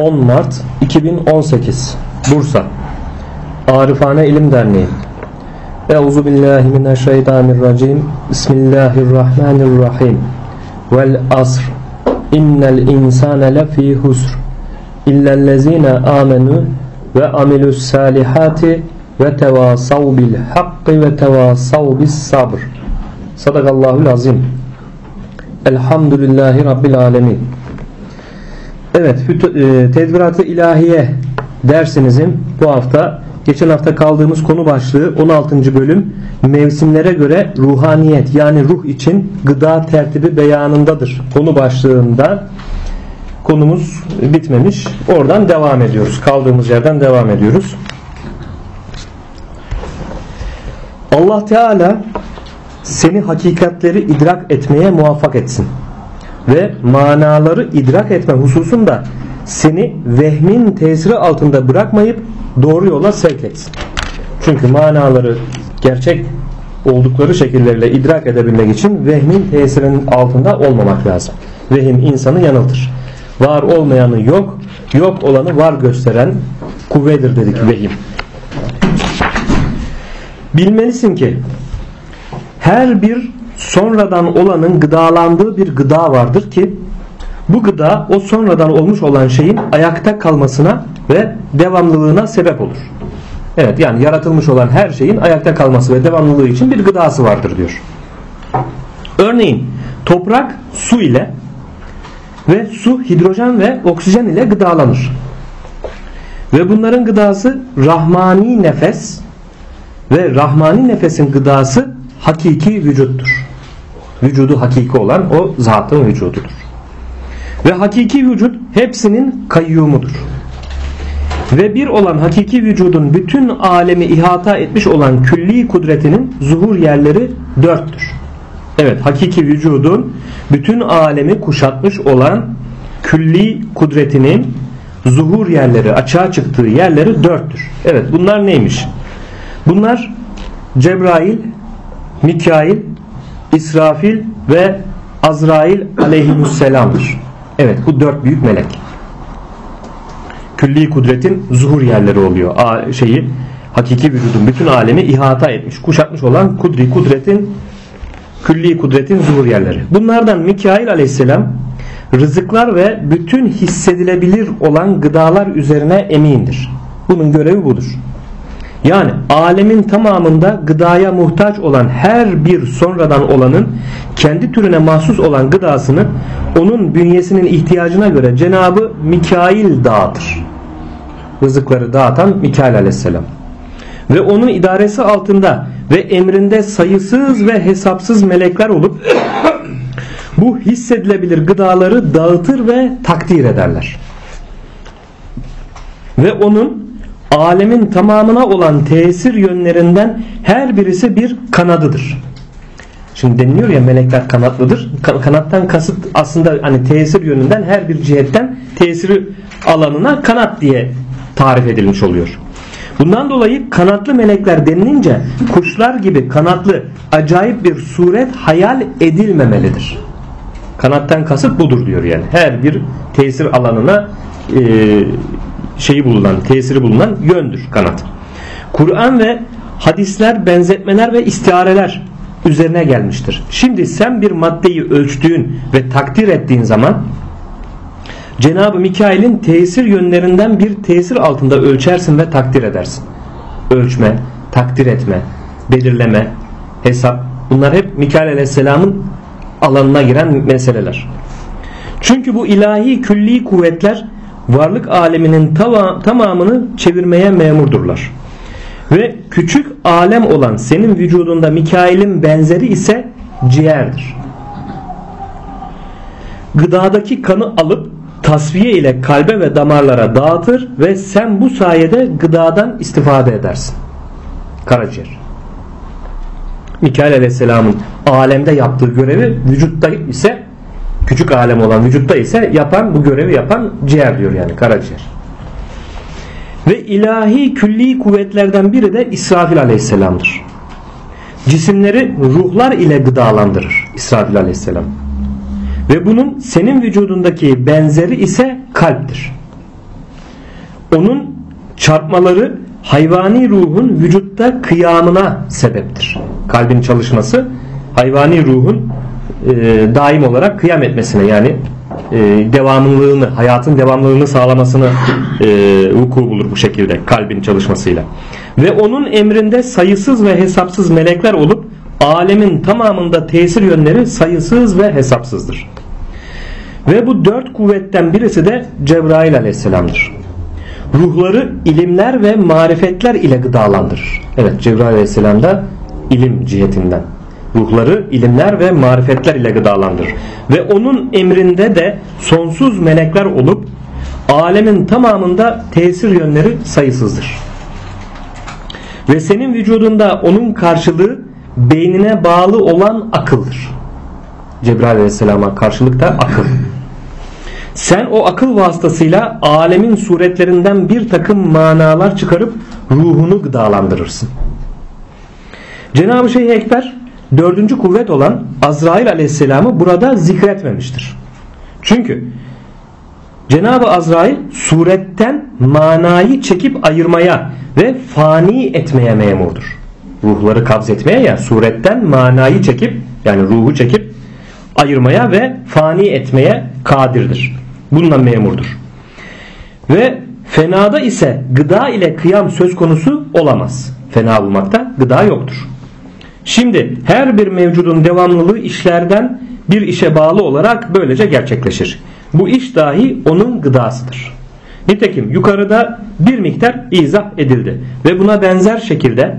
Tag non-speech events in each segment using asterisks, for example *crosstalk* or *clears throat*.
10 Mart 2018 Bursa. Arifane İlim Derneği. Euzu billahi mineşşeytanirracim. Bismillahirrahmanirrahim. Vel asr. İnnel insane lefî husr. İllellezine amenu ve amilus salihati ve tevasav bil hakkı ve tevasav bis sabr. Sadakallahul azim Elhamdülillahi Rabbil alemin Evet, e, Tedbirat-ı İlahiye dersimizin bu hafta geçen hafta kaldığımız konu başlığı 16. bölüm mevsimlere göre ruhaniyet yani ruh için gıda tertibi beyanındadır. Konu başlığında konumuz bitmemiş. Oradan devam ediyoruz. Kaldığımız yerden devam ediyoruz. Allah Teala seni hakikatleri idrak etmeye muvaffak etsin ve manaları idrak etme hususunda seni vehmin tesiri altında bırakmayıp doğru yola sevk etsin. Çünkü manaları gerçek oldukları şekilleriyle idrak edebilmek için vehmin tesirinin altında olmamak lazım. Vehim insanı yanıltır. Var olmayanı yok, yok olanı var gösteren kuvvedir dedik vehim. Bilmelisin ki her bir sonradan olanın gıdalandığı bir gıda vardır ki bu gıda o sonradan olmuş olan şeyin ayakta kalmasına ve devamlılığına sebep olur. Evet yani yaratılmış olan her şeyin ayakta kalması ve devamlılığı için bir gıdası vardır diyor. Örneğin toprak su ile ve su hidrojen ve oksijen ile gıdalanır. Ve bunların gıdası rahmani nefes ve rahmani nefesin gıdası hakiki vücuttur. Vücudu hakiki olan o zatın vücududur. Ve hakiki vücut hepsinin kayyumudur. Ve bir olan hakiki vücudun bütün alemi ihata etmiş olan külli kudretinin zuhur yerleri dörttür. Evet hakiki vücudun bütün alemi kuşatmış olan külli kudretinin zuhur yerleri açığa çıktığı yerleri dörttür. Evet bunlar neymiş? Bunlar Cebrail, Mikail, İsrafil ve Azrail aleyhisselamdır. Evet bu dört büyük melek. Külli kudretin zuhur yerleri oluyor. A, şeyi hakiki vücudun bütün alemi ihata etmiş, kuşatmış olan kudri kudretin külli kudretin zuhur yerleri. Bunlardan Mikail aleyhisselam rızıklar ve bütün hissedilebilir olan gıdalar üzerine emindir. Bunun görevi budur. Yani alemin tamamında gıdaya muhtaç olan her bir sonradan olanın kendi türüne mahsus olan gıdasını onun bünyesinin ihtiyacına göre Cenabı Mikail dağıtır. Rızıkları dağıtan Mikail aleyhisselam. Ve onun idaresi altında ve emrinde sayısız ve hesapsız melekler olup *coughs* bu hissedilebilir gıdaları dağıtır ve takdir ederler. Ve onun alemin tamamına olan tesir yönlerinden her birisi bir kanadıdır. Şimdi deniliyor ya melekler kanatlıdır. Kanattan kasıt aslında hani tesir yönünden her bir cihetten tesiri alanına kanat diye tarif edilmiş oluyor. Bundan dolayı kanatlı melekler denilince kuşlar gibi kanatlı acayip bir suret hayal edilmemelidir. Kanattan kasıt budur diyor yani. Her bir tesir alanına e, şeyi bulunan, tesiri bulunan yöndür kanat. Kur'an ve hadisler, benzetmeler ve istiareler üzerine gelmiştir. Şimdi sen bir maddeyi ölçtüğün ve takdir ettiğin zaman Cenab-ı Mikail'in tesir yönlerinden bir tesir altında ölçersin ve takdir edersin. Ölçme, takdir etme, belirleme, hesap bunlar hep Mikail Aleyhisselam'ın alanına giren meseleler. Çünkü bu ilahi külli kuvvetler varlık aleminin tamamını çevirmeye memurdurlar. Ve küçük alem olan senin vücudunda Mikail'in benzeri ise ciğerdir. Gıdadaki kanı alıp tasfiye ile kalbe ve damarlara dağıtır ve sen bu sayede gıdadan istifade edersin. Karaciğer. Mikail Aleyhisselam'ın alemde yaptığı görevi vücutta ise küçük alem olan vücutta ise yapan bu görevi yapan ciğer diyor yani karaciğer. Ve ilahi külli kuvvetlerden biri de İsrafil aleyhisselamdır. Cisimleri ruhlar ile gıdalandırır İsrafil aleyhisselam. Ve bunun senin vücudundaki benzeri ise kalptir. onun çarpmaları hayvani ruhun vücutta kıyamına sebeptir. Kalbin çalışması hayvani ruhun e, daim olarak kıyam etmesine yani e, devamlılığını, hayatın devamlılığını sağlamasını e, vuku bulur bu şekilde kalbin çalışmasıyla. Ve onun emrinde sayısız ve hesapsız melekler olup alemin tamamında tesir yönleri sayısız ve hesapsızdır. Ve bu dört kuvvetten birisi de Cebrail aleyhisselamdır. Ruhları ilimler ve marifetler ile gıdalandırır. Evet Cebrail aleyhisselam da ilim cihetinden. Ruhları ilimler ve marifetler ile gıdalandırır. Ve onun emrinde de sonsuz melekler olup alemin tamamında tesir yönleri sayısızdır. Ve senin vücudunda onun karşılığı beynine bağlı olan akıldır. Cebrail aleyhisselama karşılık da akıl. Sen o akıl vasıtasıyla alemin suretlerinden bir takım manalar çıkarıp ruhunu gıdalandırırsın. Cenab-ı Şeyh Ekber dördüncü kuvvet olan Azrail aleyhisselamı burada zikretmemiştir. Çünkü Cenab-ı Azrail suretten manayı çekip ayırmaya ve fani etmeye memurdur. Ruhları kabz etmeye ya suretten manayı çekip yani ruhu çekip ayırmaya ve fani etmeye kadirdir. Bununla memurdur. Ve fenada ise gıda ile kıyam söz konusu olamaz. Fena bulmakta gıda yoktur. Şimdi her bir mevcudun devamlılığı işlerden bir işe bağlı olarak böylece gerçekleşir. Bu iş dahi onun gıdasıdır. Nitekim yukarıda bir miktar izah edildi ve buna benzer şekilde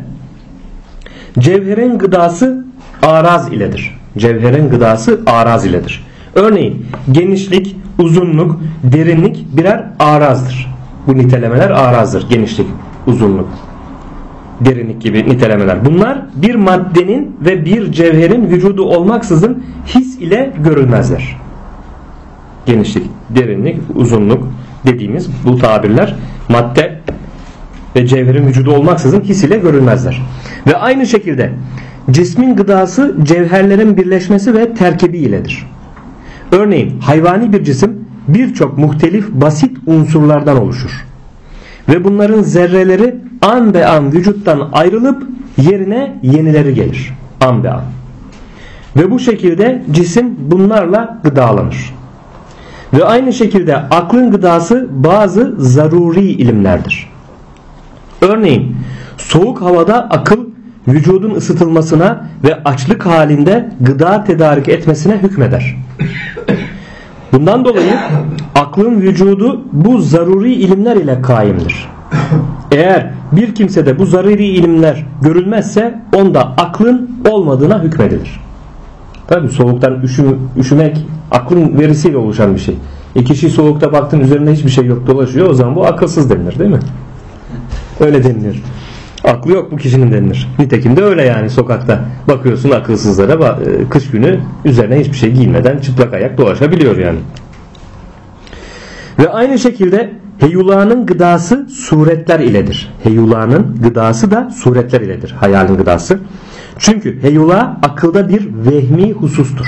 cevherin gıdası araz iledir. Cevherin gıdası araz iledir. Örneğin genişlik, uzunluk, derinlik birer arazdır. Bu nitelemeler arazdır. Genişlik, uzunluk, derinlik gibi nitelemeler. Bunlar bir maddenin ve bir cevherin vücudu olmaksızın his ile görülmezler. Genişlik, derinlik, uzunluk dediğimiz bu tabirler madde ve cevherin vücudu olmaksızın his ile görülmezler. Ve aynı şekilde cismin gıdası cevherlerin birleşmesi ve terkibi iledir. Örneğin hayvani bir cisim birçok muhtelif basit unsurlardan oluşur. Ve bunların zerreleri an be an vücuttan ayrılıp yerine yenileri gelir. An be an. Ve bu şekilde cisim bunlarla gıdalanır. Ve aynı şekilde aklın gıdası bazı zaruri ilimlerdir. Örneğin soğuk havada akıl vücudun ısıtılmasına ve açlık halinde gıda tedarik etmesine hükmeder. Bundan dolayı aklın vücudu bu zaruri ilimler ile kaimdir. Eğer bir kimsede bu zaruri ilimler görülmezse onda aklın olmadığına hükmedilir. Tabi soğuktan üşüm, üşümek aklın verisiyle oluşan bir şey. E kişi soğukta baktın üzerinde hiçbir şey yok dolaşıyor o zaman bu akılsız denilir değil mi? Öyle denilir. Aklı yok bu kişinin denilir. Nitekim de öyle yani sokakta bakıyorsun akılsızlara e, kış günü üzerine hiçbir şey giymeden çıplak ayak dolaşabiliyor yani. Ve aynı şekilde heyulanın gıdası suretler iledir. Heyulanın gıdası da suretler iledir. Hayalin gıdası. Çünkü heyula akılda bir vehmi husustur.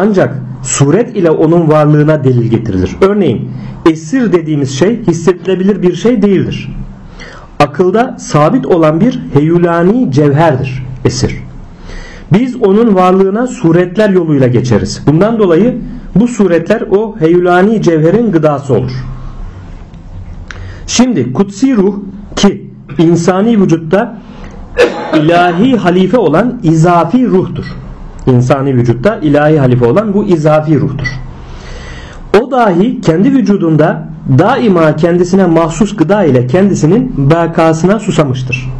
Ancak suret ile onun varlığına delil getirilir. Örneğin esir dediğimiz şey hissedilebilir bir şey değildir akılda sabit olan bir heyulani cevherdir esir. Biz onun varlığına suretler yoluyla geçeriz. Bundan dolayı bu suretler o heyulani cevherin gıdası olur. Şimdi kutsi ruh ki insani vücutta ilahi halife olan izafi ruhtur. İnsani vücutta ilahi halife olan bu izafi ruhtur. O dahi kendi vücudunda daima kendisine mahsus gıda ile kendisinin bakasına susamıştır.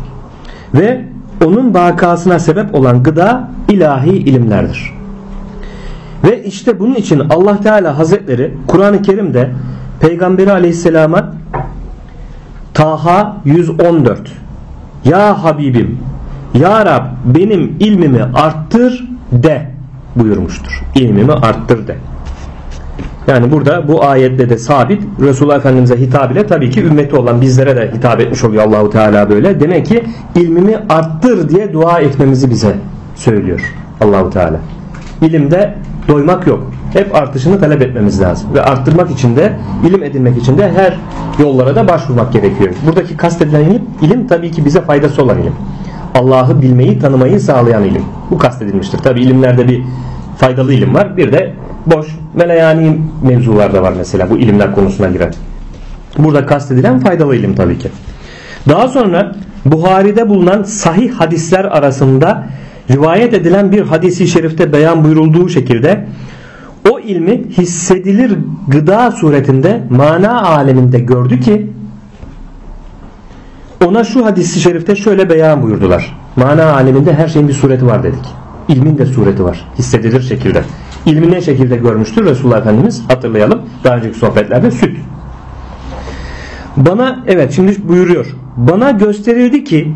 Ve onun bakasına sebep olan gıda ilahi ilimlerdir. Ve işte bunun için Allah Teala Hazretleri Kur'an-ı Kerim'de Peygamberi Aleyhisselam'a Taha 114 Ya Habibim Ya Rab benim ilmimi arttır de buyurmuştur. İlmimi arttır de. Yani burada bu ayette de sabit Resulullah Efendimiz'e hitap ile tabii ki ümmeti olan bizlere de hitap etmiş oluyor Allahu Teala böyle. Demek ki ilmimi arttır diye dua etmemizi bize söylüyor Allahu Teala. İlimde doymak yok. Hep artışını talep etmemiz lazım. Ve arttırmak için de ilim edinmek için de her yollara da başvurmak gerekiyor. Buradaki kastedilen ilim, ilim tabii ki bize faydası olan ilim. Allah'ı bilmeyi, tanımayı sağlayan ilim. Bu kastedilmiştir. Tabii ilimlerde bir faydalı ilim var. Bir de boş, meleyani mevzular da var mesela bu ilimler konusuna giren. Burada kastedilen faydalı ilim tabii ki. Daha sonra Buhari'de bulunan sahih hadisler arasında rivayet edilen bir hadisi şerifte beyan buyurulduğu şekilde o ilmi hissedilir gıda suretinde mana aleminde gördü ki ona şu hadisi şerifte şöyle beyan buyurdular. Mana aleminde her şeyin bir sureti var dedik. İlmin de sureti var. Hissedilir şekilde. İlmi ne şekilde görmüştür Resulullah Efendimiz? Hatırlayalım. Daha önceki sohbetlerde süt. Bana evet şimdi buyuruyor. Bana gösterildi ki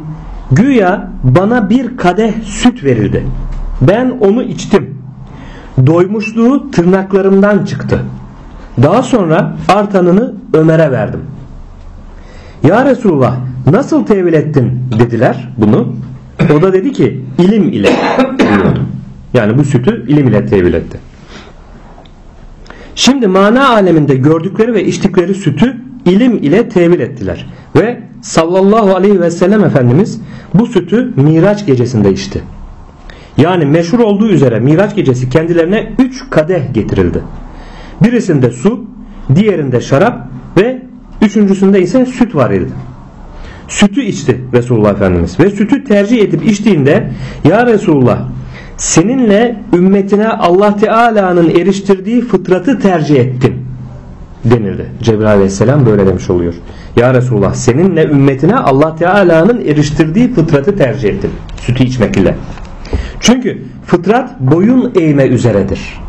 güya bana bir kadeh süt verildi. Ben onu içtim. Doymuşluğu tırnaklarımdan çıktı. Daha sonra artanını Ömer'e verdim. Ya Resulullah nasıl tevil ettin dediler bunu. O da dedi ki ilim ile. Yani bu sütü ilim ile tevil etti. Şimdi mana aleminde gördükleri ve içtikleri sütü ilim ile tevil ettiler. Ve sallallahu aleyhi ve sellem Efendimiz bu sütü Miraç gecesinde içti. Yani meşhur olduğu üzere Miraç gecesi kendilerine üç kadeh getirildi. Birisinde su, diğerinde şarap ve üçüncüsünde ise süt var idi. Sütü içti Resulullah Efendimiz ve sütü tercih edip içtiğinde Ya Resulullah seninle ümmetine Allah Teala'nın eriştirdiği fıtratı tercih ettim denirdi. Cebrail aleyhisselam böyle demiş oluyor. Ya Resulullah seninle ümmetine Allah Teala'nın eriştirdiği fıtratı tercih ettim. Sütü içmek ile. Çünkü fıtrat boyun eğme üzeredir.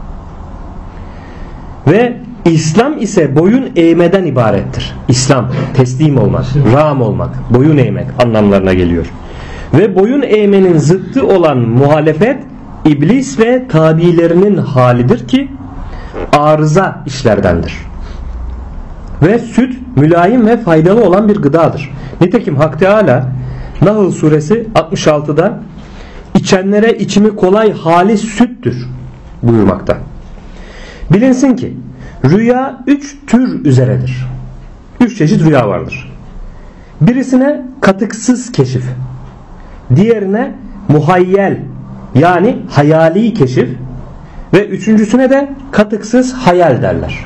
Ve İslam ise boyun eğmeden ibarettir. İslam teslim olmak, ram olmak, boyun eğmek anlamlarına geliyor. Ve boyun eğmenin zıttı olan muhalefet iblis ve tabilerinin halidir ki arıza işlerdendir. Ve süt mülayim ve faydalı olan bir gıdadır. Nitekim Hak Teala Nahl suresi 66'da içenlere içimi kolay halis süttür buyurmakta. Bilinsin ki rüya üç tür üzeredir. Üç çeşit rüya vardır. Birisine katıksız keşif, diğerine muhayyel yani hayali keşif ve üçüncüsüne de katıksız hayal derler.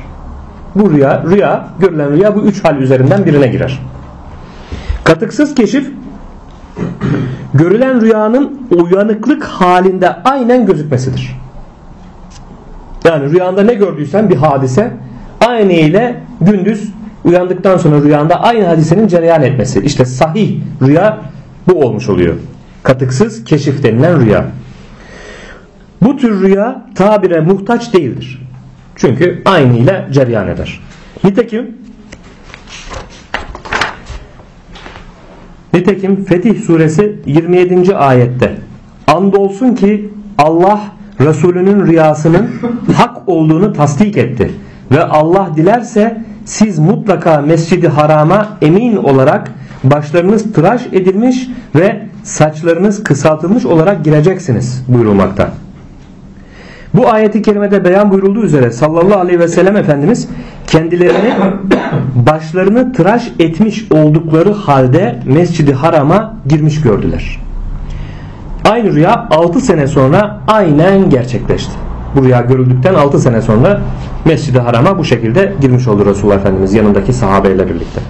Bu rüya, rüya, görülen rüya bu üç hal üzerinden birine girer. Katıksız keşif görülen rüyanın uyanıklık halinde aynen gözükmesidir. Yani rüyanda ne gördüysen bir hadise aynı ile gündüz uyandıktan sonra rüyanda aynı hadisenin cereyan etmesi. İşte sahih rüya bu olmuş oluyor. Katıksız keşif denilen rüya. Bu tür rüya tabire muhtaç değildir. Çünkü aynı ile cereyan eder. Nitekim Nitekim Fetih suresi 27. ayette Andolsun ki Allah Resulünün rüyasının hak olduğunu tasdik etti. Ve Allah dilerse siz mutlaka mescidi harama emin olarak başlarınız tıraş edilmiş ve saçlarınız kısaltılmış olarak gireceksiniz buyurulmakta. Bu ayeti kerimede beyan buyurulduğu üzere sallallahu aleyhi ve sellem Efendimiz kendilerini başlarını tıraş etmiş oldukları halde mescidi harama girmiş gördüler. Aynı rüya 6 sene sonra aynen gerçekleşti. Bu rüya görüldükten 6 sene sonra Mescid-i Haram'a bu şekilde girmiş oldu Resulullah Efendimiz yanındaki sahabeyle birlikte.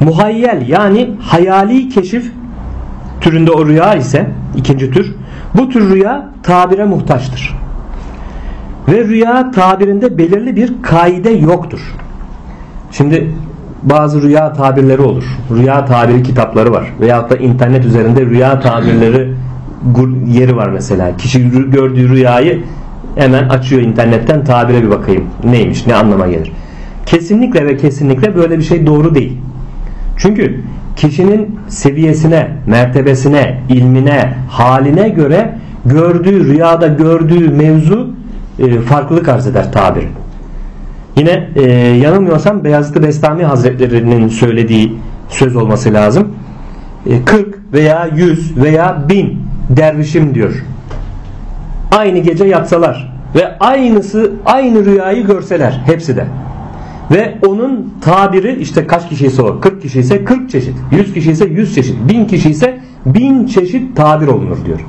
Muhayyel yani hayali keşif türünde o rüya ise ikinci tür bu tür rüya tabire muhtaçtır. Ve rüya tabirinde belirli bir kaide yoktur. Şimdi bazı rüya tabirleri olur. Rüya tabiri kitapları var. Veyahut da internet üzerinde rüya tabirleri yeri var mesela. Kişi gördüğü rüyayı hemen açıyor internetten tabire bir bakayım. Neymiş, ne anlama gelir. Kesinlikle ve kesinlikle böyle bir şey doğru değil. Çünkü kişinin seviyesine, mertebesine, ilmine, haline göre gördüğü, rüyada gördüğü mevzu e, farklılık arz eder tabiri. Yine e, yanılmıyorsam Beyazıt Bestami Hazretleri'nin söylediği söz olması lazım. E, 40 veya 100 veya 1000 dervişim diyor. Aynı gece yapsalar ve aynısı aynı rüyayı görseler hepsi de ve onun tabiri işte kaç kişi ise o 40 kişi ise 40 çeşit 100 kişi ise 100 çeşit 1000 kişi ise 1000 çeşit tabir olunur diyor.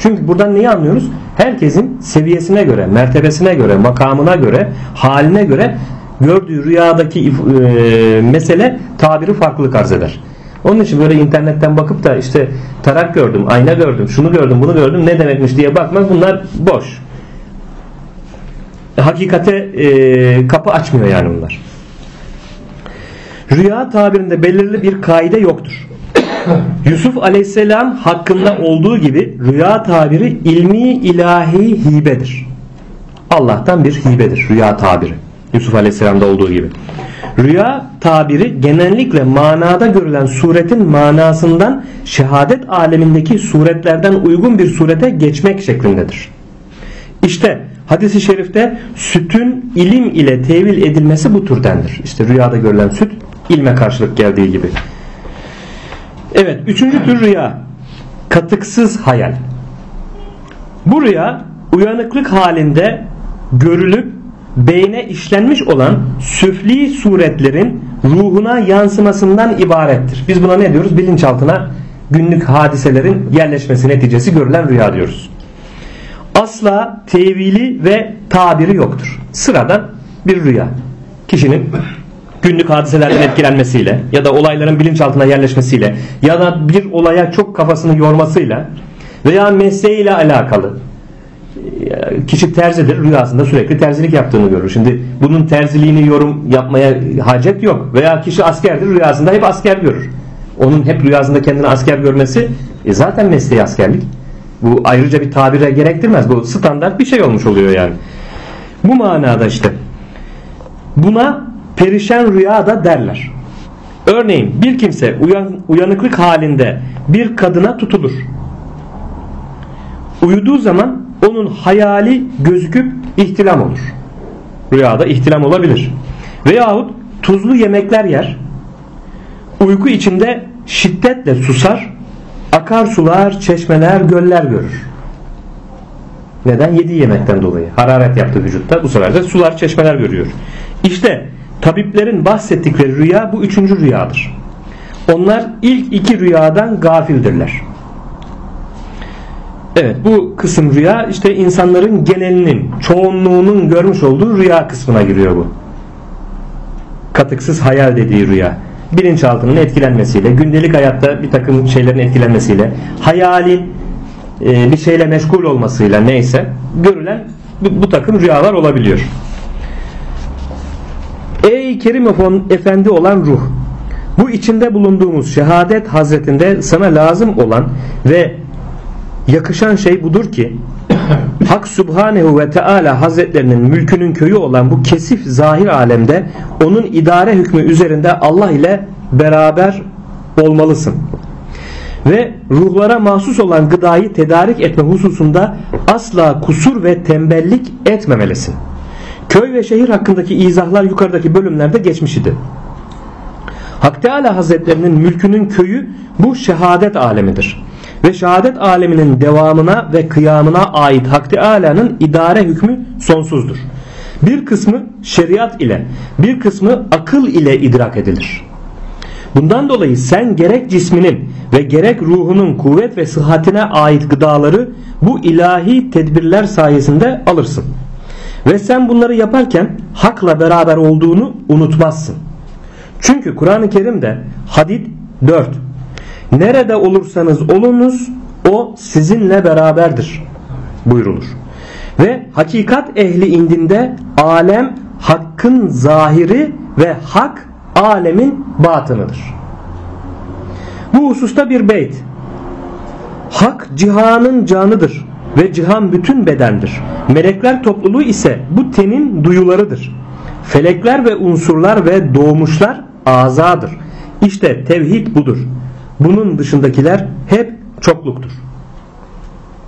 Çünkü buradan neyi anlıyoruz? Herkesin seviyesine göre, mertebesine göre, makamına göre, haline göre gördüğü rüyadaki e, mesele tabiri farklılık arz eder. Onun için böyle internetten bakıp da işte tarak gördüm, ayna gördüm, şunu gördüm, bunu gördüm ne demekmiş diye bakmak bunlar boş. Hakikate e, kapı açmıyor yani bunlar. Rüya tabirinde belirli bir kaide yoktur. *laughs* Yusuf aleyhisselam hakkında olduğu gibi rüya tabiri ilmi ilahi hibedir. Allah'tan bir hibedir rüya tabiri. Yusuf aleyhisselamda olduğu gibi. Rüya tabiri genellikle manada görülen suretin manasından şehadet alemindeki suretlerden uygun bir surete geçmek şeklindedir. İşte hadisi şerifte sütün ilim ile tevil edilmesi bu türdendir. İşte rüyada görülen süt ilme karşılık geldiği gibi. Evet üçüncü tür rüya. Katıksız hayal. Bu rüya uyanıklık halinde görülüp beyne işlenmiş olan süfli suretlerin ruhuna yansımasından ibarettir. Biz buna ne diyoruz? Bilinçaltına günlük hadiselerin yerleşmesi neticesi görülen rüya diyoruz. Asla tevili ve tabiri yoktur. Sıradan bir rüya. Kişinin günlük hadiselerden etkilenmesiyle ya da olayların bilinçaltına yerleşmesiyle ya da bir olaya çok kafasını yormasıyla veya mesleğiyle alakalı kişi terzidir rüyasında sürekli terzilik yaptığını görür. Şimdi bunun terziliğini yorum yapmaya hacet yok. Veya kişi askerdir rüyasında hep asker görür. Onun hep rüyasında kendini asker görmesi e zaten mesleği askerlik. Bu ayrıca bir tabire gerektirmez. Bu standart bir şey olmuş oluyor yani. Bu manada işte. Buna perişan rüya da derler. Örneğin bir kimse uyan, uyanıklık halinde bir kadına tutulur. Uyuduğu zaman onun hayali gözüküp ihtilam olur. Rüyada ihtilam olabilir. Veyahut tuzlu yemekler yer. Uyku içinde şiddetle susar. Akarsular, çeşmeler, göller görür. Neden? Yediği yemekten dolayı. Hararet yaptı vücutta. Bu sefer de sular, çeşmeler görüyor. İşte tabiplerin bahsettikleri rüya bu üçüncü rüyadır. Onlar ilk iki rüyadan gafildirler. Evet bu kısım rüya işte insanların genelinin çoğunluğunun görmüş olduğu rüya kısmına giriyor bu. Katıksız hayal dediği rüya. Bilinçaltının etkilenmesiyle, gündelik hayatta bir takım şeylerin etkilenmesiyle, hayali e, bir şeyle meşgul olmasıyla neyse görülen bu, bu takım rüyalar olabiliyor. Ey Kerim Efendi olan ruh! Bu içinde bulunduğumuz şehadet hazretinde sana lazım olan ve yakışan şey budur ki *clears throat* Hak Subhanehu ve Teala Hazretlerinin mülkünün köyü olan bu kesif zahir alemde onun idare hükmü üzerinde Allah ile beraber olmalısın. Ve ruhlara mahsus olan gıdayı tedarik etme hususunda asla kusur ve tembellik etmemelisin. Köy ve şehir hakkındaki izahlar yukarıdaki bölümlerde geçmiş idi. Hak Teala Hazretlerinin mülkünün köyü bu şehadet alemidir ve şehadet aleminin devamına ve kıyamına ait Hak Teala'nın idare hükmü sonsuzdur. Bir kısmı şeriat ile, bir kısmı akıl ile idrak edilir. Bundan dolayı sen gerek cisminin ve gerek ruhunun kuvvet ve sıhhatine ait gıdaları bu ilahi tedbirler sayesinde alırsın. Ve sen bunları yaparken hakla beraber olduğunu unutmazsın. Çünkü Kur'an-ı Kerim'de Hadid 4 Nerede olursanız olunuz o sizinle beraberdir buyrulur. Ve hakikat ehli indinde alem hakkın zahiri ve hak alemin batınıdır. Bu hususta bir beyt. Hak cihanın canıdır ve cihan bütün bedendir. Melekler topluluğu ise bu tenin duyularıdır. Felekler ve unsurlar ve doğmuşlar azadır. İşte tevhid budur. Bunun dışındakiler hep çokluktur.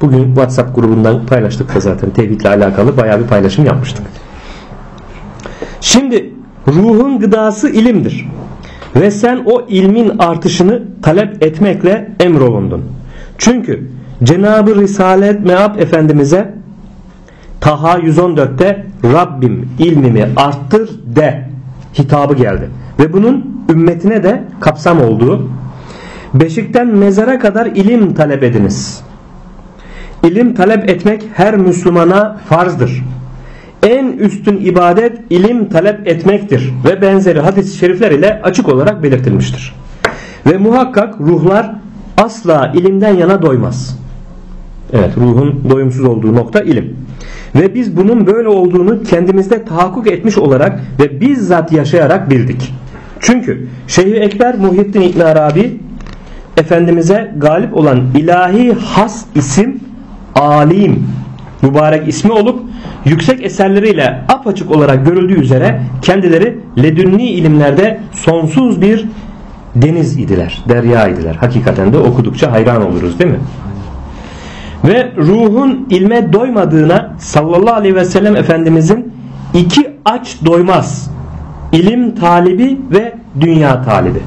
Bugün WhatsApp grubundan paylaştık da zaten tevhidle alakalı bayağı bir paylaşım yapmıştık. Şimdi ruhun gıdası ilimdir. Ve sen o ilmin artışını talep etmekle emrolundun. Çünkü Cenab-ı Risalet Meab Efendimiz'e Taha 114'te Rabbim ilmimi arttır de hitabı geldi. Ve bunun ümmetine de kapsam olduğu Beşikten mezara kadar ilim talep ediniz. İlim talep etmek her Müslümana farzdır. En üstün ibadet ilim talep etmektir ve benzeri hadis-i şerifler ile açık olarak belirtilmiştir. Ve muhakkak ruhlar asla ilimden yana doymaz. Evet ruhun doyumsuz olduğu nokta ilim. Ve biz bunun böyle olduğunu kendimizde tahakkuk etmiş olarak ve bizzat yaşayarak bildik. Çünkü Şeyh Ekber Muhyiddin İbn Arabi Efendimiz'e galip olan ilahi has isim alim mübarek ismi olup yüksek eserleriyle apaçık olarak görüldüğü üzere kendileri ledünni ilimlerde sonsuz bir deniz idiler, derya idiler. Hakikaten de okudukça hayran oluruz değil mi? Ve ruhun ilme doymadığına sallallahu aleyhi ve sellem Efendimizin iki aç doymaz. ilim talibi ve dünya talibi.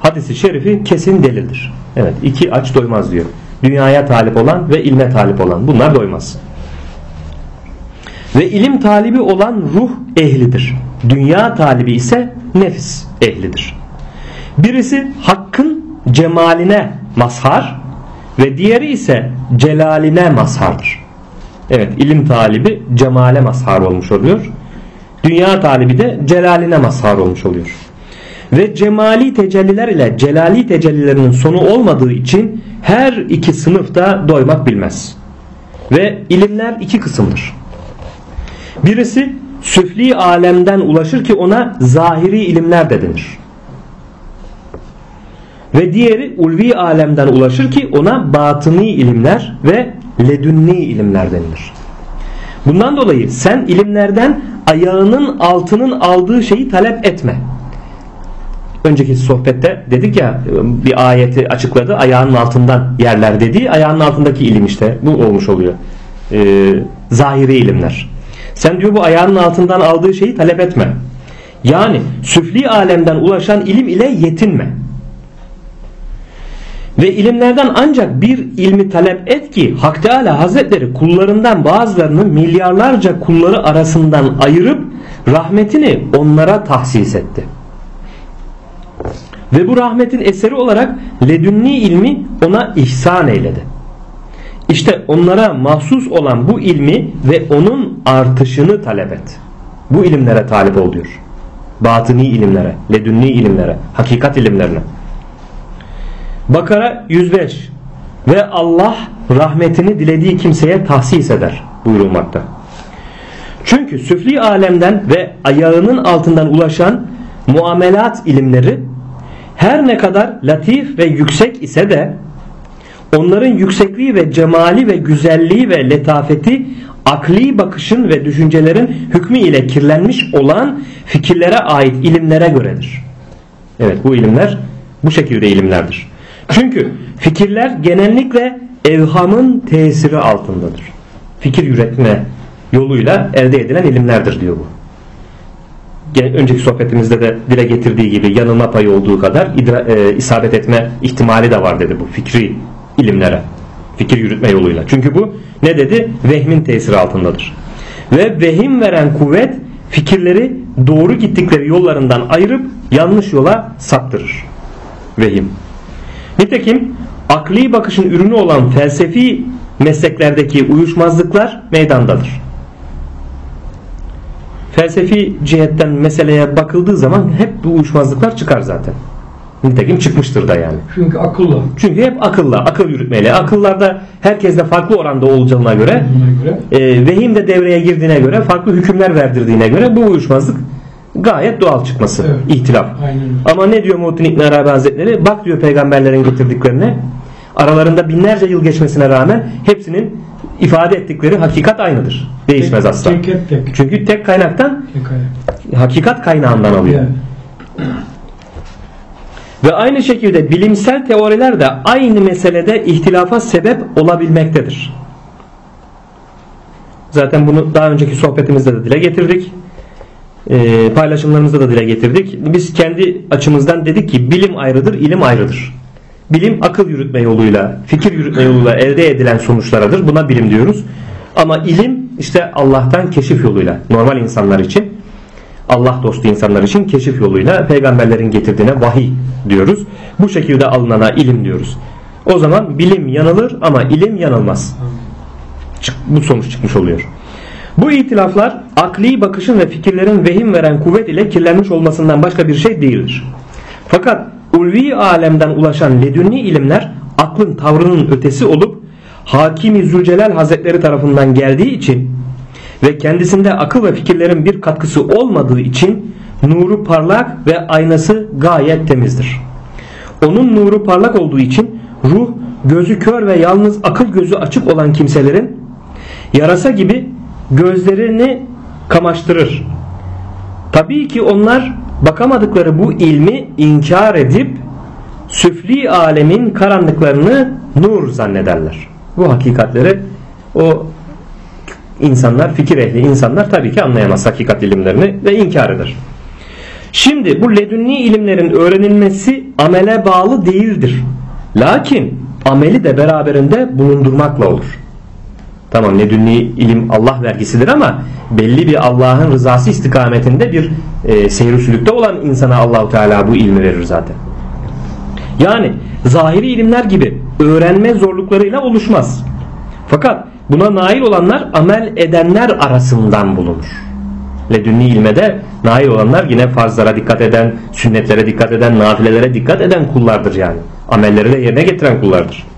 Hadisi şerifi kesin delildir. Evet iki aç doymaz diyor. Dünyaya talip olan ve ilme talip olan bunlar doymaz. Ve ilim talibi olan ruh ehlidir. Dünya talibi ise nefis ehlidir. Birisi hakkın cemaline mazhar ve diğeri ise celaline mazhardır. Evet ilim talibi cemale mazhar olmuş oluyor. Dünya talibi de celaline mazhar olmuş oluyor. Ve cemali tecelliler ile celali tecellilerinin sonu olmadığı için her iki sınıfta doymak bilmez. Ve ilimler iki kısımdır. Birisi süfli alemden ulaşır ki ona zahiri ilimler de denir. Ve diğeri ulvi alemden ulaşır ki ona batıni ilimler ve ledünni ilimler denilir. Bundan dolayı sen ilimlerden ayağının altının aldığı şeyi talep etme. Önceki sohbette dedik ya bir ayeti açıkladı ayağının altından yerler dediği ayağının altındaki ilim işte bu olmuş oluyor. Ee, zahiri ilimler. Sen diyor bu ayağının altından aldığı şeyi talep etme. Yani süfli alemden ulaşan ilim ile yetinme. Ve ilimlerden ancak bir ilmi talep et ki Hak Teala Hazretleri kullarından bazılarını milyarlarca kulları arasından ayırıp rahmetini onlara tahsis etti. Ve bu rahmetin eseri olarak ledünni ilmi ona ihsan eyledi. İşte onlara mahsus olan bu ilmi ve onun artışını talep et. Bu ilimlere talip ol diyor. Batıni ilimlere, ledünni ilimlere, hakikat ilimlerine. Bakara 105 ve Allah rahmetini dilediği kimseye tahsis eder buyurulmakta. Çünkü süfli alemden ve ayağının altından ulaşan muamelat ilimleri her ne kadar latif ve yüksek ise de onların yüksekliği ve cemali ve güzelliği ve letafeti akli bakışın ve düşüncelerin hükmü ile kirlenmiş olan fikirlere ait ilimlere göredir. Evet bu ilimler bu şekilde ilimlerdir. Çünkü fikirler genellikle evhamın tesiri altındadır. Fikir üretme yoluyla elde edilen ilimlerdir diyor bu. Önceki sohbetimizde de dile getirdiği gibi yanılma payı olduğu kadar idra, e, isabet etme ihtimali de var dedi bu fikri ilimlere. Fikir yürütme yoluyla. Çünkü bu ne dedi? Vehmin tesiri altındadır. Ve vehim veren kuvvet fikirleri doğru gittikleri yollarından ayırıp yanlış yola saptırır. Vehim. Nitekim akli bakışın ürünü olan felsefi mesleklerdeki uyuşmazlıklar meydandadır. Felsefi cihetten meseleye bakıldığı zaman hep bu uyuşmazlıklar çıkar zaten. Nitekim çıkmıştır da yani. Çünkü akıllı. Çünkü hep akılla, akıl yürütmeyle. Akıllarda herkeste farklı oranda olacağına göre, göre. E, vehim de devreye girdiğine göre, farklı hükümler verdirdiğine göre bu uyuşmazlık gayet doğal çıkması. Evet. ihtilaf. Aynen. Ama ne diyor Muhittin İbn Arabi Hazretleri? Bak diyor peygamberlerin getirdiklerine. Aralarında binlerce yıl geçmesine rağmen hepsinin ifade ettikleri hakikat aynıdır. Değişmez tek, asla. Tek, tek. Çünkü tek kaynaktan tek kaynak. hakikat kaynağından alıyor. Evet. Ve aynı şekilde bilimsel teoriler de aynı meselede ihtilafa sebep olabilmektedir. Zaten bunu daha önceki sohbetimizde de dile getirdik. E, paylaşımlarımızda da dile getirdik. Biz kendi açımızdan dedik ki bilim ayrıdır, ilim ayrıdır. Bilim akıl yürütme yoluyla, fikir yürütme yoluyla elde edilen sonuçlaradır. Buna bilim diyoruz. Ama ilim işte Allah'tan keşif yoluyla normal insanlar için Allah dostu insanlar için keşif yoluyla peygamberlerin getirdiğine vahiy diyoruz. Bu şekilde alınana ilim diyoruz. O zaman bilim yanılır ama ilim yanılmaz. Bu sonuç çıkmış oluyor. Bu itilaflar akli bakışın ve fikirlerin vehim veren kuvvet ile kirlenmiş olmasından başka bir şey değildir. Fakat ulvi alemden ulaşan ledünni ilimler aklın tavrının ötesi olup Hakimi Zülcelal Hazretleri tarafından geldiği için ve kendisinde akıl ve fikirlerin bir katkısı olmadığı için nuru parlak ve aynası gayet temizdir. Onun nuru parlak olduğu için ruh gözü kör ve yalnız akıl gözü açık olan kimselerin yarasa gibi gözlerini kamaştırır. Tabii ki onlar bakamadıkları bu ilmi inkar edip süfli alemin karanlıklarını nur zannederler. Bu hakikatleri o insanlar, fikir ehli insanlar tabii ki anlayamaz hakikat ilimlerini ve inkar eder. Şimdi bu ledünni ilimlerin öğrenilmesi amele bağlı değildir. Lakin ameli de beraberinde bulundurmakla olur. Tamam ledünni ilim Allah vergisidir ama belli bir Allah'ın rızası istikametinde bir e, seyir olan insana Allahu Teala bu ilmi verir zaten. Yani zahiri ilimler gibi öğrenme zorluklarıyla oluşmaz. Fakat buna nail olanlar amel edenler arasından bulunur. Ledünni ilmede nail olanlar yine farzlara dikkat eden, sünnetlere dikkat eden, nafilelere dikkat eden kullardır yani. Amelleri de yerine getiren kullardır.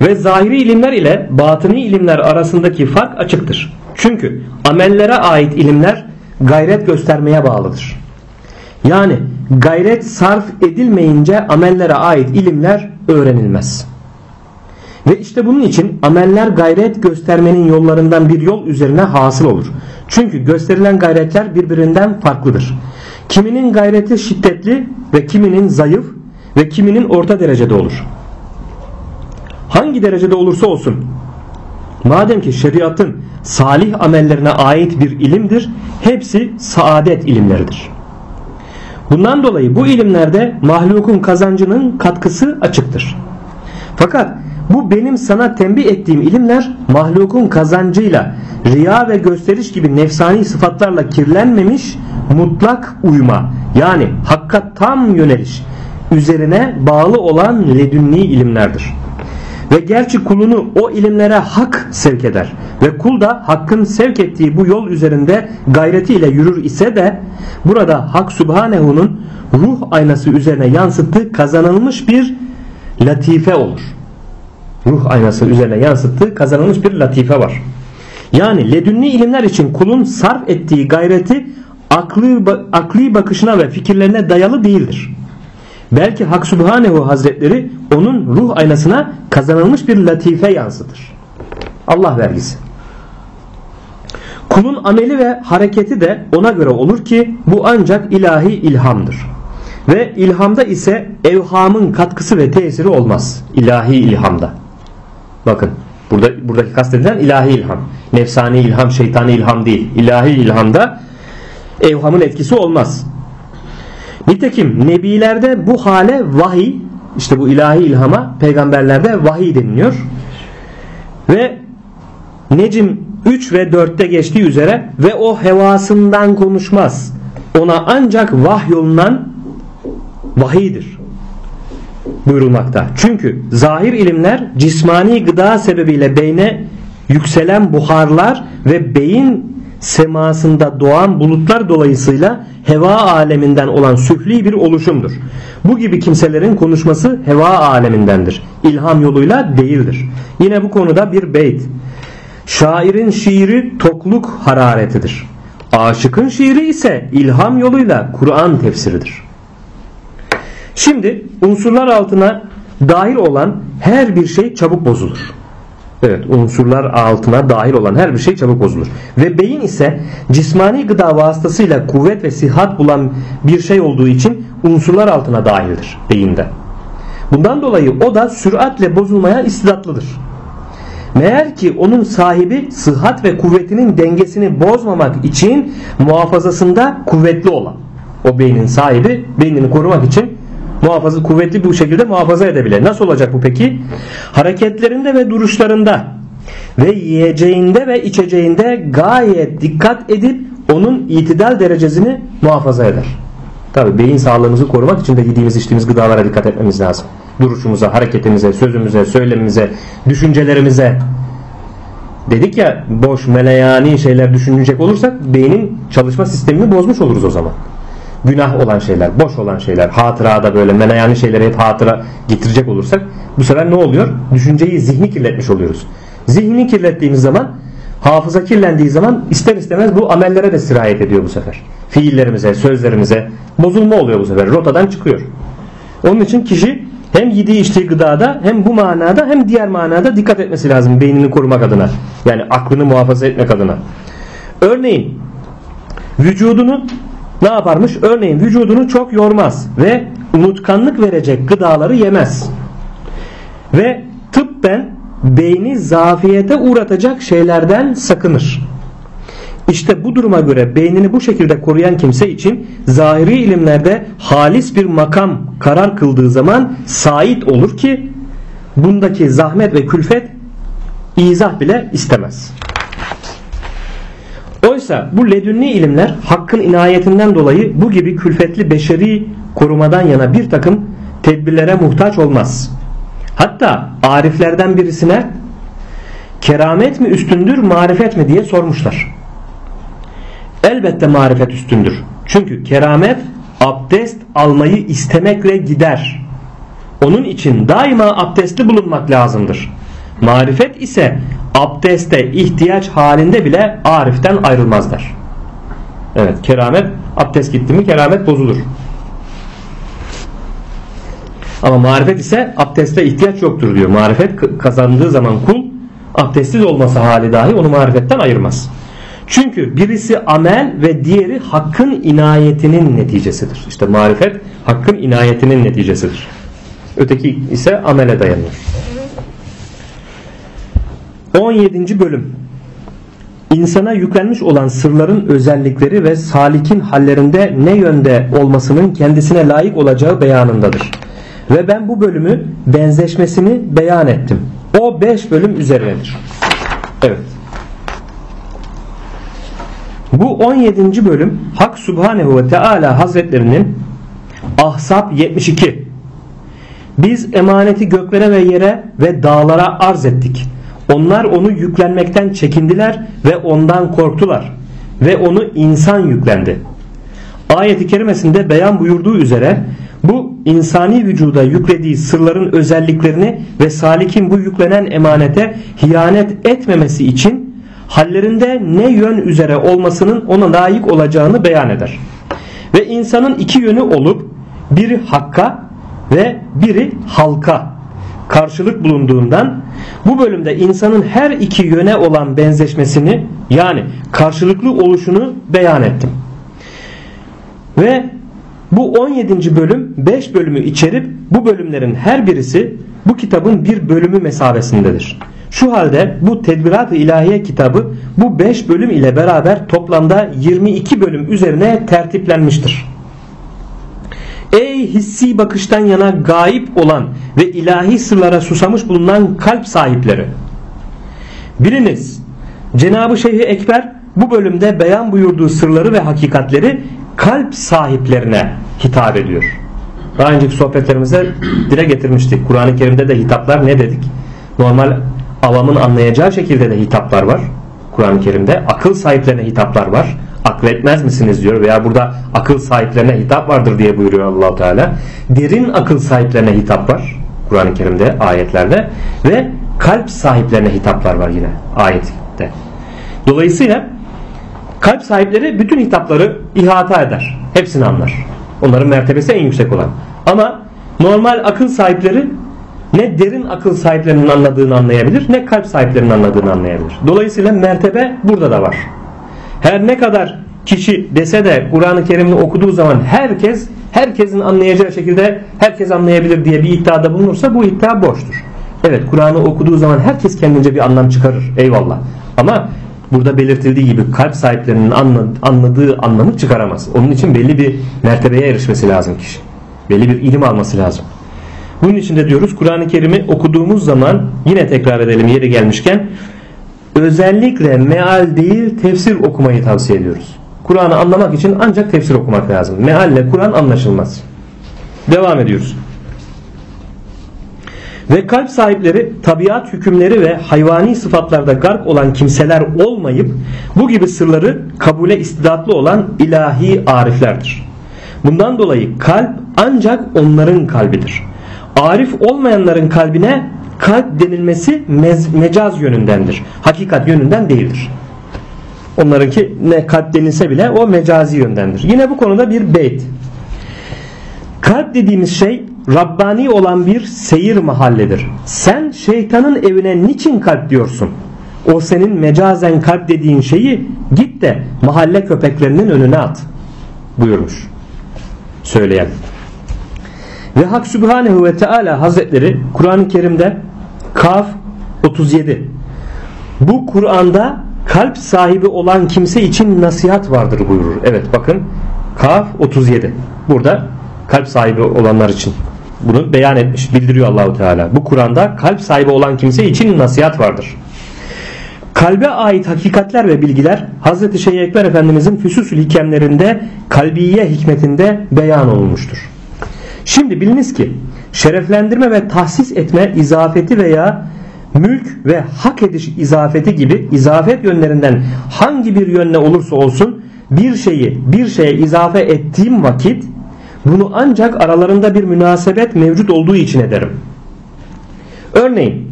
Ve zahiri ilimler ile batını ilimler arasındaki fark açıktır. Çünkü amellere ait ilimler gayret göstermeye bağlıdır. Yani gayret sarf edilmeyince amellere ait ilimler öğrenilmez. Ve işte bunun için ameller gayret göstermenin yollarından bir yol üzerine hasıl olur. Çünkü gösterilen gayretler birbirinden farklıdır. Kiminin gayreti şiddetli ve kiminin zayıf ve kiminin orta derecede olur. Hangi derecede olursa olsun madem ki şeriatın salih amellerine ait bir ilimdir hepsi saadet ilimleridir. Bundan dolayı bu ilimlerde mahlukun kazancının katkısı açıktır. Fakat bu benim sana tembih ettiğim ilimler mahlukun kazancıyla riya ve gösteriş gibi nefsani sıfatlarla kirlenmemiş mutlak uyma yani hakka tam yöneliş üzerine bağlı olan ledünni ilimlerdir. Ve gerçi kulunu o ilimlere hak sevk eder ve kul da hakkın sevk ettiği bu yol üzerinde gayretiyle yürür ise de burada Hak Subhanehu'nun ruh aynası üzerine yansıttığı kazanılmış bir latife olur. Ruh aynası üzerine yansıttığı kazanılmış bir latife var. Yani ledünni ilimler için kulun sarf ettiği gayreti aklı, akli bakışına ve fikirlerine dayalı değildir. Belki Hak Subhanehu Hazretleri onun ruh aynasına kazanılmış bir latife yansıtır. Allah vergisi. Kulun ameli ve hareketi de ona göre olur ki bu ancak ilahi ilhamdır. Ve ilhamda ise evhamın katkısı ve tesiri olmaz. İlahi ilhamda. Bakın burada buradaki kastedilen ilahi ilham. Nefsani ilham, şeytani ilham değil. İlahi ilhamda evhamın etkisi olmaz. Nitekim nebilerde bu hale vahiy işte bu ilahi ilhama peygamberlerde vahiy deniliyor. Ve Necim 3 ve 4'te geçtiği üzere ve o hevasından konuşmaz. Ona ancak vahyolunan vahiydir buyurulmakta. Çünkü zahir ilimler cismani gıda sebebiyle beyne yükselen buharlar ve beyin semasında doğan bulutlar dolayısıyla heva aleminden olan süfli bir oluşumdur. Bu gibi kimselerin konuşması heva alemindendir. İlham yoluyla değildir. Yine bu konuda bir beyt. Şairin şiiri tokluk hararetidir. Aşıkın şiiri ise ilham yoluyla Kur'an tefsiridir. Şimdi unsurlar altına dahil olan her bir şey çabuk bozulur. Evet unsurlar altına dahil olan her bir şey çabuk bozulur. Ve beyin ise cismani gıda vasıtasıyla kuvvet ve sihat bulan bir şey olduğu için unsurlar altına dahildir beyinde. Bundan dolayı o da süratle bozulmaya istidatlıdır. Meğer ki onun sahibi sıhhat ve kuvvetinin dengesini bozmamak için muhafazasında kuvvetli olan o beynin sahibi beynini korumak için muhafaza kuvvetli bir şekilde muhafaza edebilir. Nasıl olacak bu peki? Hareketlerinde ve duruşlarında Ve yiyeceğinde ve içeceğinde gayet dikkat edip onun itidal derecesini muhafaza eder. Tabi beyin sağlığımızı korumak için de yediğimiz içtiğimiz gıdalara dikkat etmemiz lazım. Duruşumuza, hareketimize, sözümüze, söylemimize, düşüncelerimize. Dedik ya boş meleyani şeyler düşünecek olursak beynin çalışma sistemini bozmuş oluruz o zaman. Günah olan şeyler, boş olan şeyler, hatırada böyle meleyani şeyleri hep hatıra getirecek olursak bu sefer ne oluyor? Düşünceyi, zihni kirletmiş oluyoruz. Zihni kirlettiğimiz zaman hafıza kirlendiği zaman ister istemez bu amellere de sirayet ediyor bu sefer. Fiillerimize, sözlerimize bozulma oluyor bu sefer. Rotadan çıkıyor. Onun için kişi hem yediği içtiği gıdada hem bu manada hem diğer manada dikkat etmesi lazım beynini korumak adına. Yani aklını muhafaza etmek adına. Örneğin vücudunu ne yaparmış? Örneğin vücudunu çok yormaz ve unutkanlık verecek gıdaları yemez. Ve tıbben beyni zafiyete uğratacak şeylerden sakınır. İşte bu duruma göre beynini bu şekilde koruyan kimse için zahiri ilimlerde halis bir makam karar kıldığı zaman sait olur ki bundaki zahmet ve külfet izah bile istemez. Oysa bu ledünni ilimler hakkın inayetinden dolayı bu gibi külfetli beşeri korumadan yana bir takım tedbirlere muhtaç olmaz. Hatta ariflerden birisine keramet mi üstündür marifet mi diye sormuşlar. Elbette marifet üstündür. Çünkü keramet abdest almayı istemekle gider. Onun için daima abdestli bulunmak lazımdır. Marifet ise abdeste ihtiyaç halinde bile ariften ayrılmazlar. Evet keramet abdest gitti mi keramet bozulur. Ama marifet ise abdeste ihtiyaç yoktur diyor. Marifet kazandığı zaman kul abdestsiz olması hali dahi onu marifetten ayırmaz. Çünkü birisi amel ve diğeri hakkın inayetinin neticesidir. İşte marifet hakkın inayetinin neticesidir. Öteki ise amele dayanıyor. 17. bölüm İnsana yüklenmiş olan sırların özellikleri ve salikin hallerinde ne yönde olmasının kendisine layık olacağı beyanındadır. Ve ben bu bölümü benzeşmesini beyan ettim. O 5 bölüm üzerinedir. Evet. Bu 17. bölüm Hak Subhanehu ve Teala Hazretlerinin Ahzab 72 Biz emaneti göklere ve yere ve dağlara arz ettik. Onlar onu yüklenmekten çekindiler ve ondan korktular. Ve onu insan yüklendi. Ayet-i kerimesinde beyan buyurduğu üzere bu insani vücuda yüklediği sırların özelliklerini ve salikin bu yüklenen emanete hiyanet etmemesi için hallerinde ne yön üzere olmasının ona layık olacağını beyan eder. Ve insanın iki yönü olup biri hakka ve biri halka karşılık bulunduğundan bu bölümde insanın her iki yöne olan benzeşmesini yani karşılıklı oluşunu beyan ettim. Ve bu 17. bölüm 5 bölümü içerip bu bölümlerin her birisi bu kitabın bir bölümü mesabesindedir. Şu halde bu Tedbirat-ı İlahiye kitabı bu 5 bölüm ile beraber toplamda 22 bölüm üzerine tertiplenmiştir. Ey hissi bakıştan yana gayip olan ve ilahi sırlara susamış bulunan kalp sahipleri. Biriniz Cenab-ı Şeyh Ekber bu bölümde beyan buyurduğu sırları ve hakikatleri kalp sahiplerine hitap ediyor. Daha önceki sohbetlerimizde dile getirmiştik. Kur'an-ı Kerim'de de hitaplar ne dedik? Normal avamın anlayacağı şekilde de hitaplar var. Kur'an-ı Kerim'de akıl sahiplerine hitaplar var. Akletmez misiniz diyor veya burada akıl sahiplerine hitap vardır diye buyuruyor Allahu Teala. Derin akıl sahiplerine hitap var. Kur'an-ı Kerim'de ayetlerde ve kalp sahiplerine hitaplar var yine ayette. Dolayısıyla kalp sahipleri bütün hitapları ihata eder. Hepsini anlar. Onların mertebesi en yüksek olan. Ama normal akıl sahipleri ne derin akıl sahiplerinin anladığını anlayabilir ne kalp sahiplerinin anladığını anlayabilir. Dolayısıyla mertebe burada da var. Her ne kadar kişi dese de Kur'an-ı Kerim'i okuduğu zaman herkes herkesin anlayacağı şekilde herkes anlayabilir diye bir iddiada bulunursa bu iddia boştur. Evet Kur'an'ı okuduğu zaman herkes kendince bir anlam çıkarır. Eyvallah. Ama burada belirtildiği gibi kalp sahiplerinin anladığı anlamı çıkaramaz. Onun için belli bir mertebeye erişmesi lazım kişi. Belli bir ilim alması lazım. Bunun için de diyoruz Kur'an-ı Kerim'i okuduğumuz zaman yine tekrar edelim yeri gelmişken özellikle meal değil tefsir okumayı tavsiye ediyoruz. Kur'an'ı anlamak için ancak tefsir okumak lazım. Mealle Kur'an anlaşılmaz. Devam ediyoruz. Ve kalp sahipleri tabiat hükümleri ve hayvani sıfatlarda gark olan kimseler olmayıp bu gibi sırları kabule istidatlı olan ilahi ariflerdir. Bundan dolayı kalp ancak onların kalbidir. Arif olmayanların kalbine kalp denilmesi mecaz yönündendir. Hakikat yönünden değildir. Onlarınki ne kalp denilse bile o mecazi yöndendir. Yine bu konuda bir beyt. Kalp dediğimiz şey Rabbani olan bir seyir mahalledir. Sen şeytanın evine niçin kalp diyorsun? O senin mecazen kalp dediğin şeyi git de mahalle köpeklerinin önüne at buyurmuş. Söyleyen. Ve Hak Sübhanehu ve Teala Hazretleri Kur'an-ı Kerim'de Kaf 37 Bu Kur'an'da kalp sahibi olan kimse için nasihat vardır buyurur. Evet bakın Kaf 37 burada kalp sahibi olanlar için bunu beyan etmiş bildiriyor Allahu Teala. Bu Kur'an'da kalp sahibi olan kimse için nasihat vardır. Kalbe ait hakikatler ve bilgiler Hz. Şeyh Ekber Efendimizin Füsusül Hikemlerinde kalbiye hikmetinde beyan olmuştur. Şimdi biliniz ki şereflendirme ve tahsis etme izafeti veya mülk ve hak ediş izafeti gibi izafet yönlerinden hangi bir yönle olursa olsun bir şeyi bir şeye izafe ettiğim vakit bunu ancak aralarında bir münasebet mevcut olduğu için ederim. Örneğin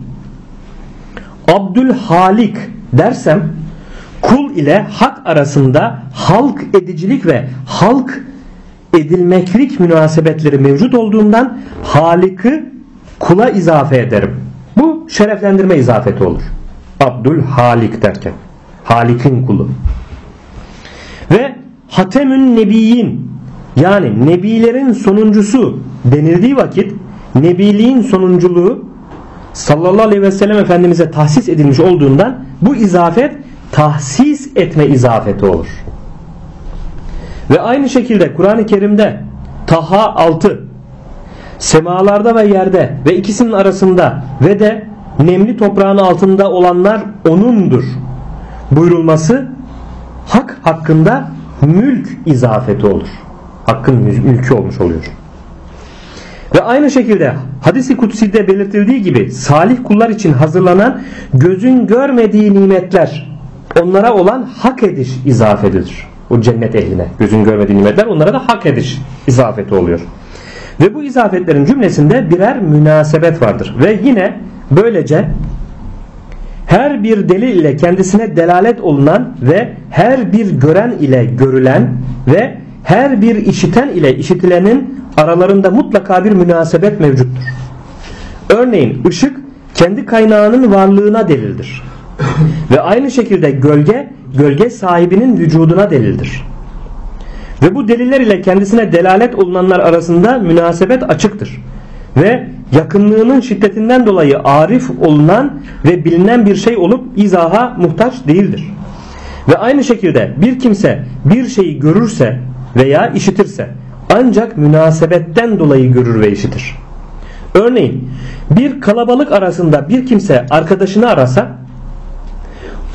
Abdülhalik dersem kul ile hak arasında halk edicilik ve halk edilmeklik münasebetleri mevcut olduğundan Halik'i kula izafe ederim. Bu şereflendirme izafeti olur. Abdül Halik derken. Halik'in kulu. Ve Hatemün Nebiyin yani Nebilerin sonuncusu denildiği vakit Nebiliğin sonunculuğu sallallahu aleyhi ve sellem Efendimiz'e tahsis edilmiş olduğundan bu izafet tahsis etme izafeti olur. Ve aynı şekilde Kur'an-ı Kerim'de Taha 6 semalarda ve yerde ve ikisinin arasında ve de nemli toprağın altında olanlar onundur buyurulması hak hakkında mülk izafeti olur. Hakkın mülkü olmuş oluyor. Ve aynı şekilde hadisi kutsi'de belirtildiği gibi salih kullar için hazırlanan gözün görmediği nimetler onlara olan hak ediş izafetidir o cennet ehline gözün görmediği nimetler onlara da hak ediş izafeti oluyor. Ve bu izafetlerin cümlesinde birer münasebet vardır. Ve yine böylece her bir delil ile kendisine delalet olunan ve her bir gören ile görülen ve her bir işiten ile işitilenin aralarında mutlaka bir münasebet mevcuttur. Örneğin ışık kendi kaynağının varlığına delildir. Ve aynı şekilde gölge gölge sahibinin vücuduna delildir. Ve bu deliller ile kendisine delalet olunanlar arasında münasebet açıktır. Ve yakınlığının şiddetinden dolayı arif olunan ve bilinen bir şey olup izaha muhtaç değildir. Ve aynı şekilde bir kimse bir şeyi görürse veya işitirse ancak münasebetten dolayı görür ve işitir. Örneğin bir kalabalık arasında bir kimse arkadaşını arasa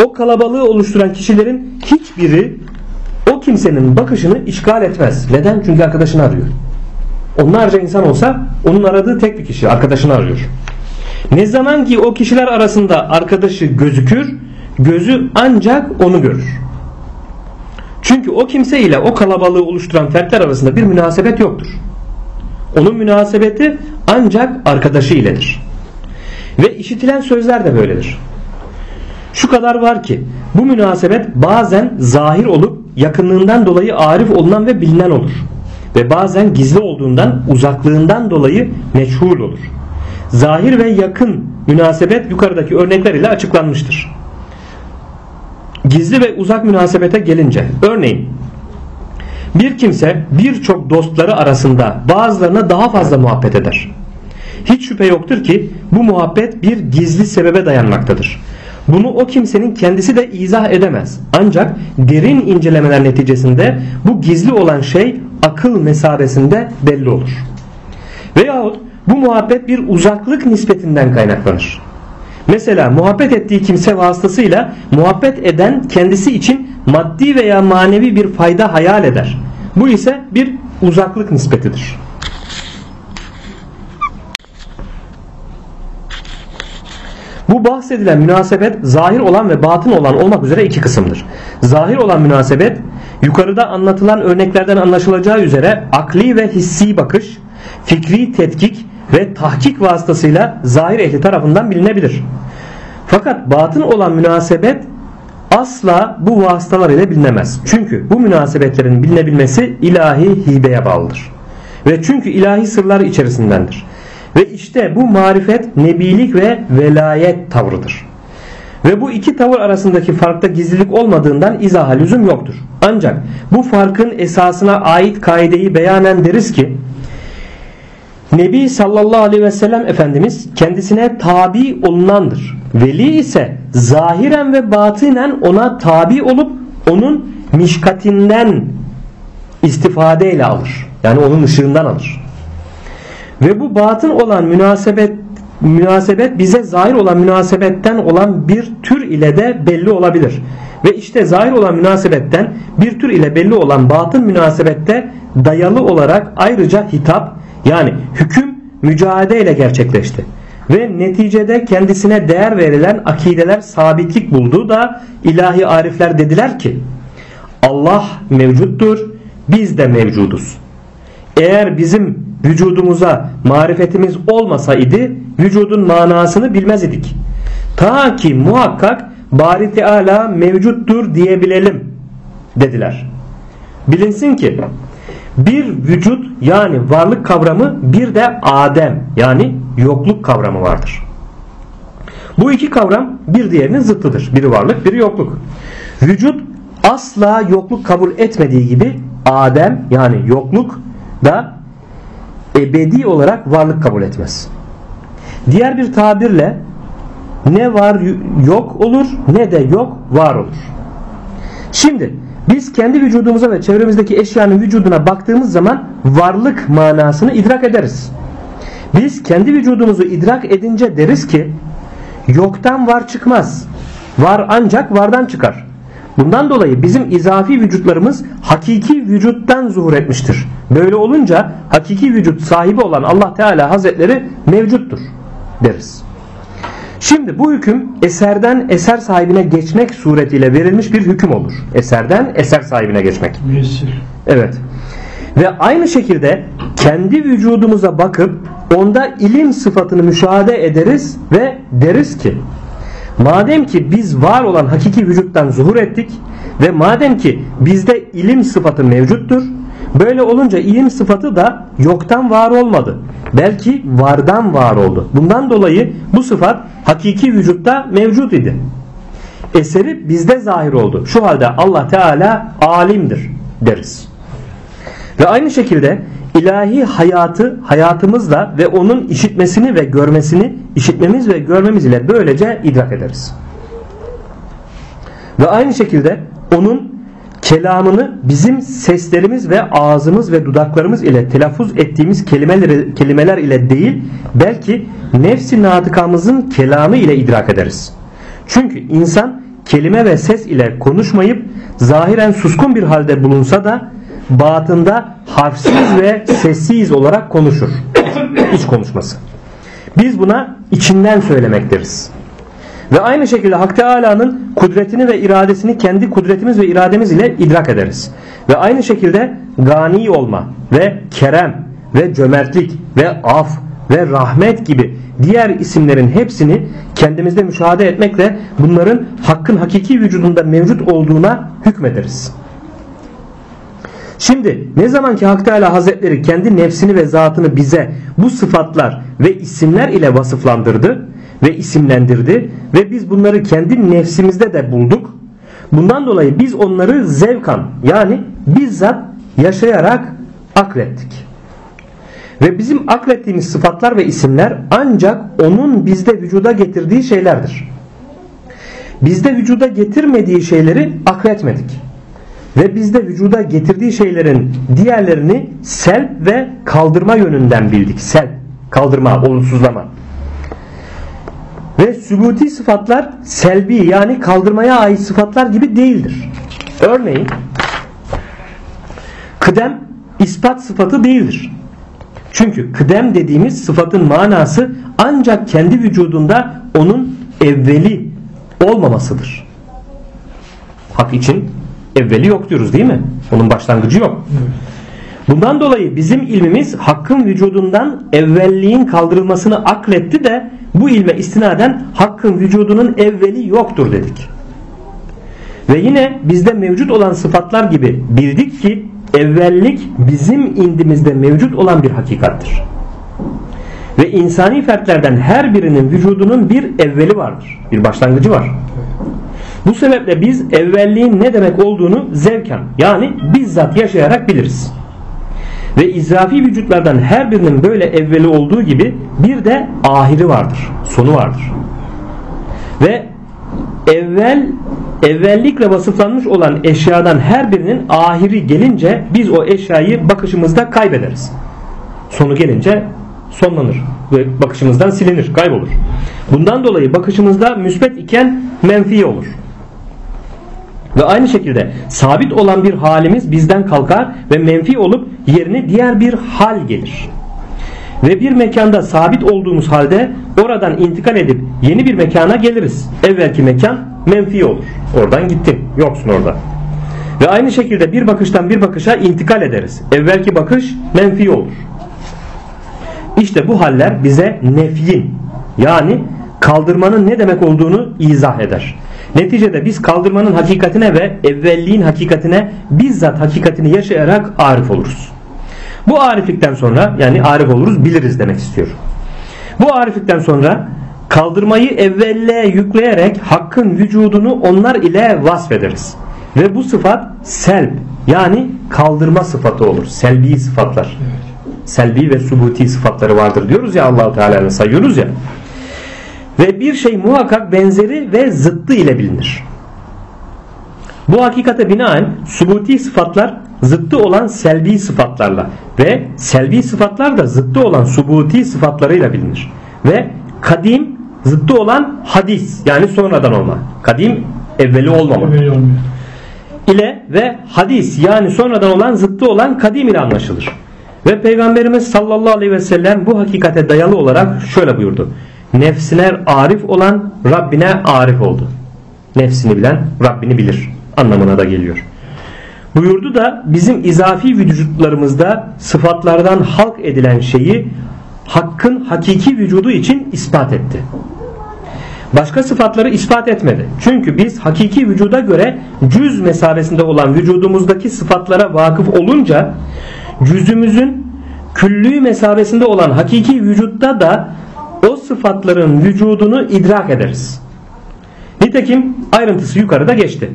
o kalabalığı oluşturan kişilerin hiçbiri o kimsenin bakışını işgal etmez. Neden? Çünkü arkadaşını arıyor. Onlarca insan olsa onun aradığı tek bir kişi arkadaşını arıyor. Ne zaman ki o kişiler arasında arkadaşı gözükür, gözü ancak onu görür. Çünkü o kimse ile o kalabalığı oluşturan fertler arasında bir münasebet yoktur. Onun münasebeti ancak arkadaşı iledir. Ve işitilen sözler de böyledir. Şu kadar var ki bu münasebet bazen zahir olup yakınlığından dolayı arif olunan ve bilinen olur. Ve bazen gizli olduğundan uzaklığından dolayı meçhul olur. Zahir ve yakın münasebet yukarıdaki örnekler ile açıklanmıştır. Gizli ve uzak münasebete gelince örneğin bir kimse birçok dostları arasında bazılarına daha fazla muhabbet eder. Hiç şüphe yoktur ki bu muhabbet bir gizli sebebe dayanmaktadır. Bunu o kimsenin kendisi de izah edemez. Ancak derin incelemeler neticesinde bu gizli olan şey akıl mesabesinde belli olur. Veyahut bu muhabbet bir uzaklık nispetinden kaynaklanır. Mesela muhabbet ettiği kimse vasıtasıyla muhabbet eden kendisi için maddi veya manevi bir fayda hayal eder. Bu ise bir uzaklık nispetidir. Bu bahsedilen münasebet zahir olan ve batın olan olmak üzere iki kısımdır. Zahir olan münasebet yukarıda anlatılan örneklerden anlaşılacağı üzere akli ve hissi bakış, fikri tetkik ve tahkik vasıtasıyla zahir ehli tarafından bilinebilir. Fakat batın olan münasebet asla bu vasıtalar ile bilinemez. Çünkü bu münasebetlerin bilinebilmesi ilahi hibeye bağlıdır. Ve çünkü ilahi sırlar içerisindendir. Ve işte bu marifet nebilik ve velayet tavrıdır. Ve bu iki tavır arasındaki farkta gizlilik olmadığından izaha lüzum yoktur. Ancak bu farkın esasına ait kaideyi beyanen deriz ki Nebi sallallahu aleyhi ve sellem Efendimiz kendisine tabi olunandır. Veli ise zahiren ve batinen ona tabi olup onun mişkatinden istifadeyle alır. Yani onun ışığından alır. Ve bu batın olan münasebet münasebet bize zahir olan münasebetten olan bir tür ile de belli olabilir. Ve işte zahir olan münasebetten bir tür ile belli olan batın münasebette dayalı olarak ayrıca hitap yani hüküm mücadele ile gerçekleşti. Ve neticede kendisine değer verilen akideler sabitlik buldu da ilahi arifler dediler ki Allah mevcuttur biz de mevcuduz. Eğer bizim vücudumuza marifetimiz olmasaydı vücudun manasını bilmez idik. Ta ki muhakkak Bari Teala mevcuttur diyebilelim dediler. Bilinsin ki bir vücut yani varlık kavramı bir de adem yani yokluk kavramı vardır. Bu iki kavram bir diğerinin zıttıdır. Biri varlık biri yokluk. Vücut asla yokluk kabul etmediği gibi adem yani yokluk da ebedi olarak varlık kabul etmez. Diğer bir tabirle ne var yok olur ne de yok var olur. Şimdi biz kendi vücudumuza ve çevremizdeki eşyanın vücuduna baktığımız zaman varlık manasını idrak ederiz. Biz kendi vücudumuzu idrak edince deriz ki yoktan var çıkmaz. Var ancak vardan çıkar. Bundan dolayı bizim izafi vücutlarımız hakiki vücuttan zuhur etmiştir. Böyle olunca hakiki vücut sahibi olan Allah Teala Hazretleri mevcuttur deriz. Şimdi bu hüküm eserden eser sahibine geçmek suretiyle verilmiş bir hüküm olur. Eserden eser sahibine geçmek. Müessir. Evet. Ve aynı şekilde kendi vücudumuza bakıp onda ilim sıfatını müşahede ederiz ve deriz ki madem ki biz var olan hakiki vücuttan zuhur ettik ve madem ki bizde ilim sıfatı mevcuttur böyle olunca ilim sıfatı da yoktan var olmadı belki vardan var oldu. Bundan dolayı bu sıfat hakiki vücutta mevcut idi. Eseri bizde zahir oldu. Şu halde Allah Teala alimdir deriz. Ve aynı şekilde ilahi hayatı hayatımızla ve onun işitmesini ve görmesini işitmemiz ve görmemiz ile böylece idrak ederiz. Ve aynı şekilde onun kelamını bizim seslerimiz ve ağzımız ve dudaklarımız ile telaffuz ettiğimiz kelimeler, kelimeler ile değil belki nefsi natıkamızın kelamı ile idrak ederiz. Çünkü insan kelime ve ses ile konuşmayıp zahiren suskun bir halde bulunsa da batında harfsiz ve sessiz olarak konuşur. *coughs* İç konuşması. Biz buna içinden söylemek deriz. Ve aynı şekilde Hak Teala'nın kudretini ve iradesini kendi kudretimiz ve irademiz ile idrak ederiz. Ve aynı şekilde gani olma ve kerem ve cömertlik ve af ve rahmet gibi diğer isimlerin hepsini kendimizde müşahede etmekle bunların hakkın hakiki vücudunda mevcut olduğuna hükmederiz. Şimdi ne zaman ki Hak Teala Hazretleri kendi nefsini ve zatını bize bu sıfatlar ve isimler ile vasıflandırdı ve isimlendirdi ve biz bunları kendi nefsimizde de bulduk. Bundan dolayı biz onları zevkan yani bizzat yaşayarak aklettik. Ve bizim aklettiğimiz sıfatlar ve isimler ancak onun bizde vücuda getirdiği şeylerdir. Bizde vücuda getirmediği şeyleri akletmedik. Ve bizde vücuda getirdiği şeylerin diğerlerini sel ve kaldırma yönünden bildik. Sel, kaldırma, olumsuzlama. Ve sübuti sıfatlar selbi yani kaldırmaya ait sıfatlar gibi değildir. Örneğin kıdem ispat sıfatı değildir. Çünkü kıdem dediğimiz sıfatın manası ancak kendi vücudunda onun evveli olmamasıdır. Hak için evveli yok diyoruz değil mi? Onun başlangıcı yok. Bundan dolayı bizim ilmimiz hakkın vücudundan evvelliğin kaldırılmasını akletti de bu ilme istinaden hakkın vücudunun evveli yoktur dedik. Ve yine bizde mevcut olan sıfatlar gibi bildik ki evvellik bizim indimizde mevcut olan bir hakikattir. Ve insani fertlerden her birinin vücudunun bir evveli vardır. Bir başlangıcı var. Bu sebeple biz evvelliğin ne demek olduğunu zevken yani bizzat yaşayarak biliriz. Ve izafi vücutlardan her birinin böyle evveli olduğu gibi bir de ahiri vardır. Sonu vardır. Ve evvel evvellikle vasıflanmış olan eşyadan her birinin ahiri gelince biz o eşyayı bakışımızda kaybederiz. Sonu gelince sonlanır ve bakışımızdan silinir, kaybolur. Bundan dolayı bakışımızda müsbet iken menfi olur. Ve aynı şekilde sabit olan bir halimiz bizden kalkar ve menfi olup yerine diğer bir hal gelir. Ve bir mekanda sabit olduğumuz halde oradan intikal edip yeni bir mekana geliriz. Evvelki mekan menfi olur. Oradan gittin. Yoksun orada. Ve aynı şekilde bir bakıştan bir bakışa intikal ederiz. Evvelki bakış menfi olur. İşte bu haller bize nefyin yani kaldırmanın ne demek olduğunu izah eder. Neticede biz kaldırmanın hakikatine ve evvelliğin hakikatine bizzat hakikatini yaşayarak arif oluruz. Bu ariflikten sonra yani arif oluruz biliriz demek istiyor. Bu ariflikten sonra kaldırmayı evvelliğe yükleyerek hakkın vücudunu onlar ile vasfederiz. Ve bu sıfat selb yani kaldırma sıfatı olur. Selbi sıfatlar. Selbi ve subuti sıfatları vardır diyoruz ya Allahu Teala'nın sayıyoruz ya. Ve bir şey muhakkak benzeri ve zıttı ile bilinir. Bu hakikate binaen subuti sıfatlar zıttı olan selbi sıfatlarla ve selbi sıfatlar da zıttı olan subuti sıfatlarıyla bilinir. Ve kadim zıttı olan hadis yani sonradan olma. Kadim evveli olmama. Evveli olmuyor. ile ve hadis yani sonradan olan zıttı olan kadim ile anlaşılır. Ve Peygamberimiz sallallahu aleyhi ve sellem bu hakikate dayalı olarak şöyle buyurdu. Nefsine arif olan Rabbine arif oldu. Nefsini bilen Rabbini bilir anlamına da geliyor. Buyurdu da bizim izafi vücutlarımızda sıfatlardan halk edilen şeyi hakkın hakiki vücudu için ispat etti. Başka sıfatları ispat etmedi. Çünkü biz hakiki vücuda göre cüz mesabesinde olan vücudumuzdaki sıfatlara vakıf olunca cüzümüzün küllü mesabesinde olan hakiki vücutta da o sıfatların vücudunu idrak ederiz. Nitekim ayrıntısı yukarıda geçti.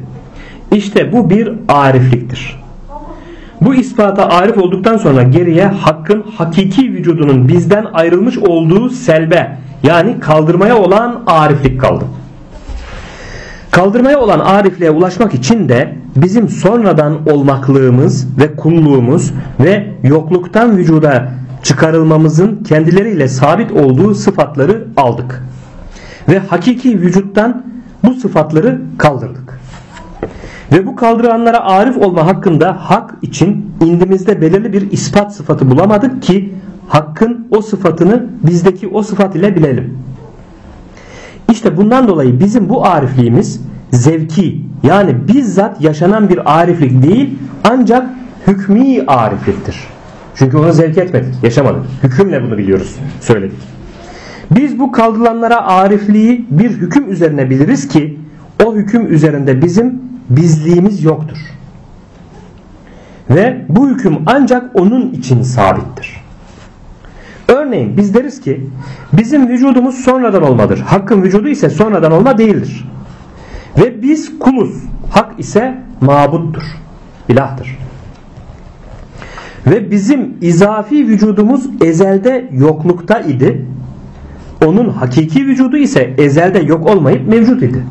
İşte bu bir arifliktir. Bu ispata arif olduktan sonra geriye hakkın hakiki vücudunun bizden ayrılmış olduğu selbe yani kaldırmaya olan ariflik kaldı. Kaldırmaya olan arifliğe ulaşmak için de bizim sonradan olmaklığımız ve kulluğumuz ve yokluktan vücuda çıkarılmamızın kendileriyle sabit olduğu sıfatları aldık. Ve hakiki vücuttan bu sıfatları kaldırdık. Ve bu kaldıranlara arif olma hakkında hak için indimizde belirli bir ispat sıfatı bulamadık ki hakkın o sıfatını bizdeki o sıfat ile bilelim. İşte bundan dolayı bizim bu arifliğimiz zevki yani bizzat yaşanan bir ariflik değil ancak hükmi arifliktir. Çünkü onu zevk etmedik, yaşamadık. Hükümle bunu biliyoruz, söyledik. Biz bu kaldırılanlara arifliği bir hüküm üzerine biliriz ki o hüküm üzerinde bizim bizliğimiz yoktur. Ve bu hüküm ancak onun için sabittir. Örneğin biz deriz ki bizim vücudumuz sonradan olmadır. Hakkın vücudu ise sonradan olma değildir. Ve biz kuluz. Hak ise mabuttur. İlahtır. Ve bizim izafi vücudumuz ezelde yoklukta idi. Onun hakiki vücudu ise ezelde yok olmayıp mevcut idi.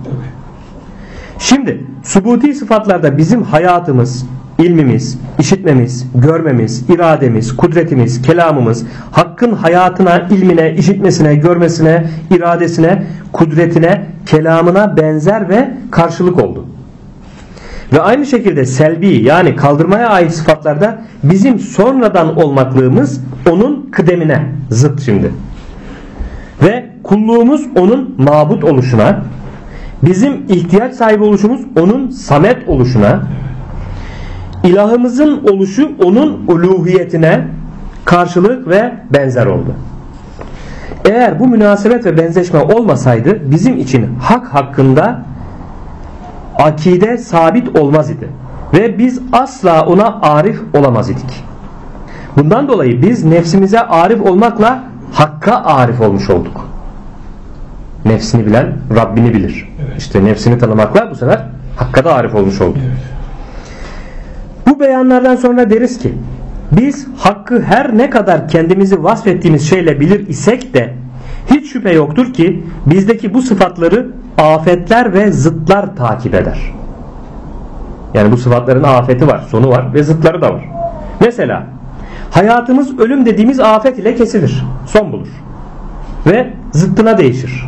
Şimdi subuti sıfatlarda bizim hayatımız, ilmimiz, işitmemiz, görmemiz, irademiz, kudretimiz, kelamımız, hakkın hayatına, ilmine, işitmesine, görmesine, iradesine, kudretine, kelamına benzer ve karşılık oldu. Ve aynı şekilde selbi yani kaldırmaya ait sıfatlarda bizim sonradan olmaklığımız onun kıdemine zıt şimdi. Ve kulluğumuz onun mabut oluşuna, bizim ihtiyaç sahibi oluşumuz onun samet oluşuna, ilahımızın oluşu onun uluhiyetine karşılık ve benzer oldu. Eğer bu münasebet ve benzeşme olmasaydı bizim için hak hakkında akide sabit olmaz idi. Ve biz asla ona arif olamaz idik. Bundan dolayı biz nefsimize arif olmakla hakka arif olmuş olduk. Nefsini bilen Rabbini bilir. Evet. İşte nefsini tanımakla bu sefer hakka da arif olmuş olduk. Evet. Bu beyanlardan sonra deriz ki biz hakkı her ne kadar kendimizi vasfettiğimiz şeyle bilir isek de hiç şüphe yoktur ki bizdeki bu sıfatları afetler ve zıtlar takip eder. Yani bu sıfatların afeti var, sonu var ve zıtları da var. Mesela hayatımız ölüm dediğimiz afet ile kesilir, son bulur ve zıttına değişir.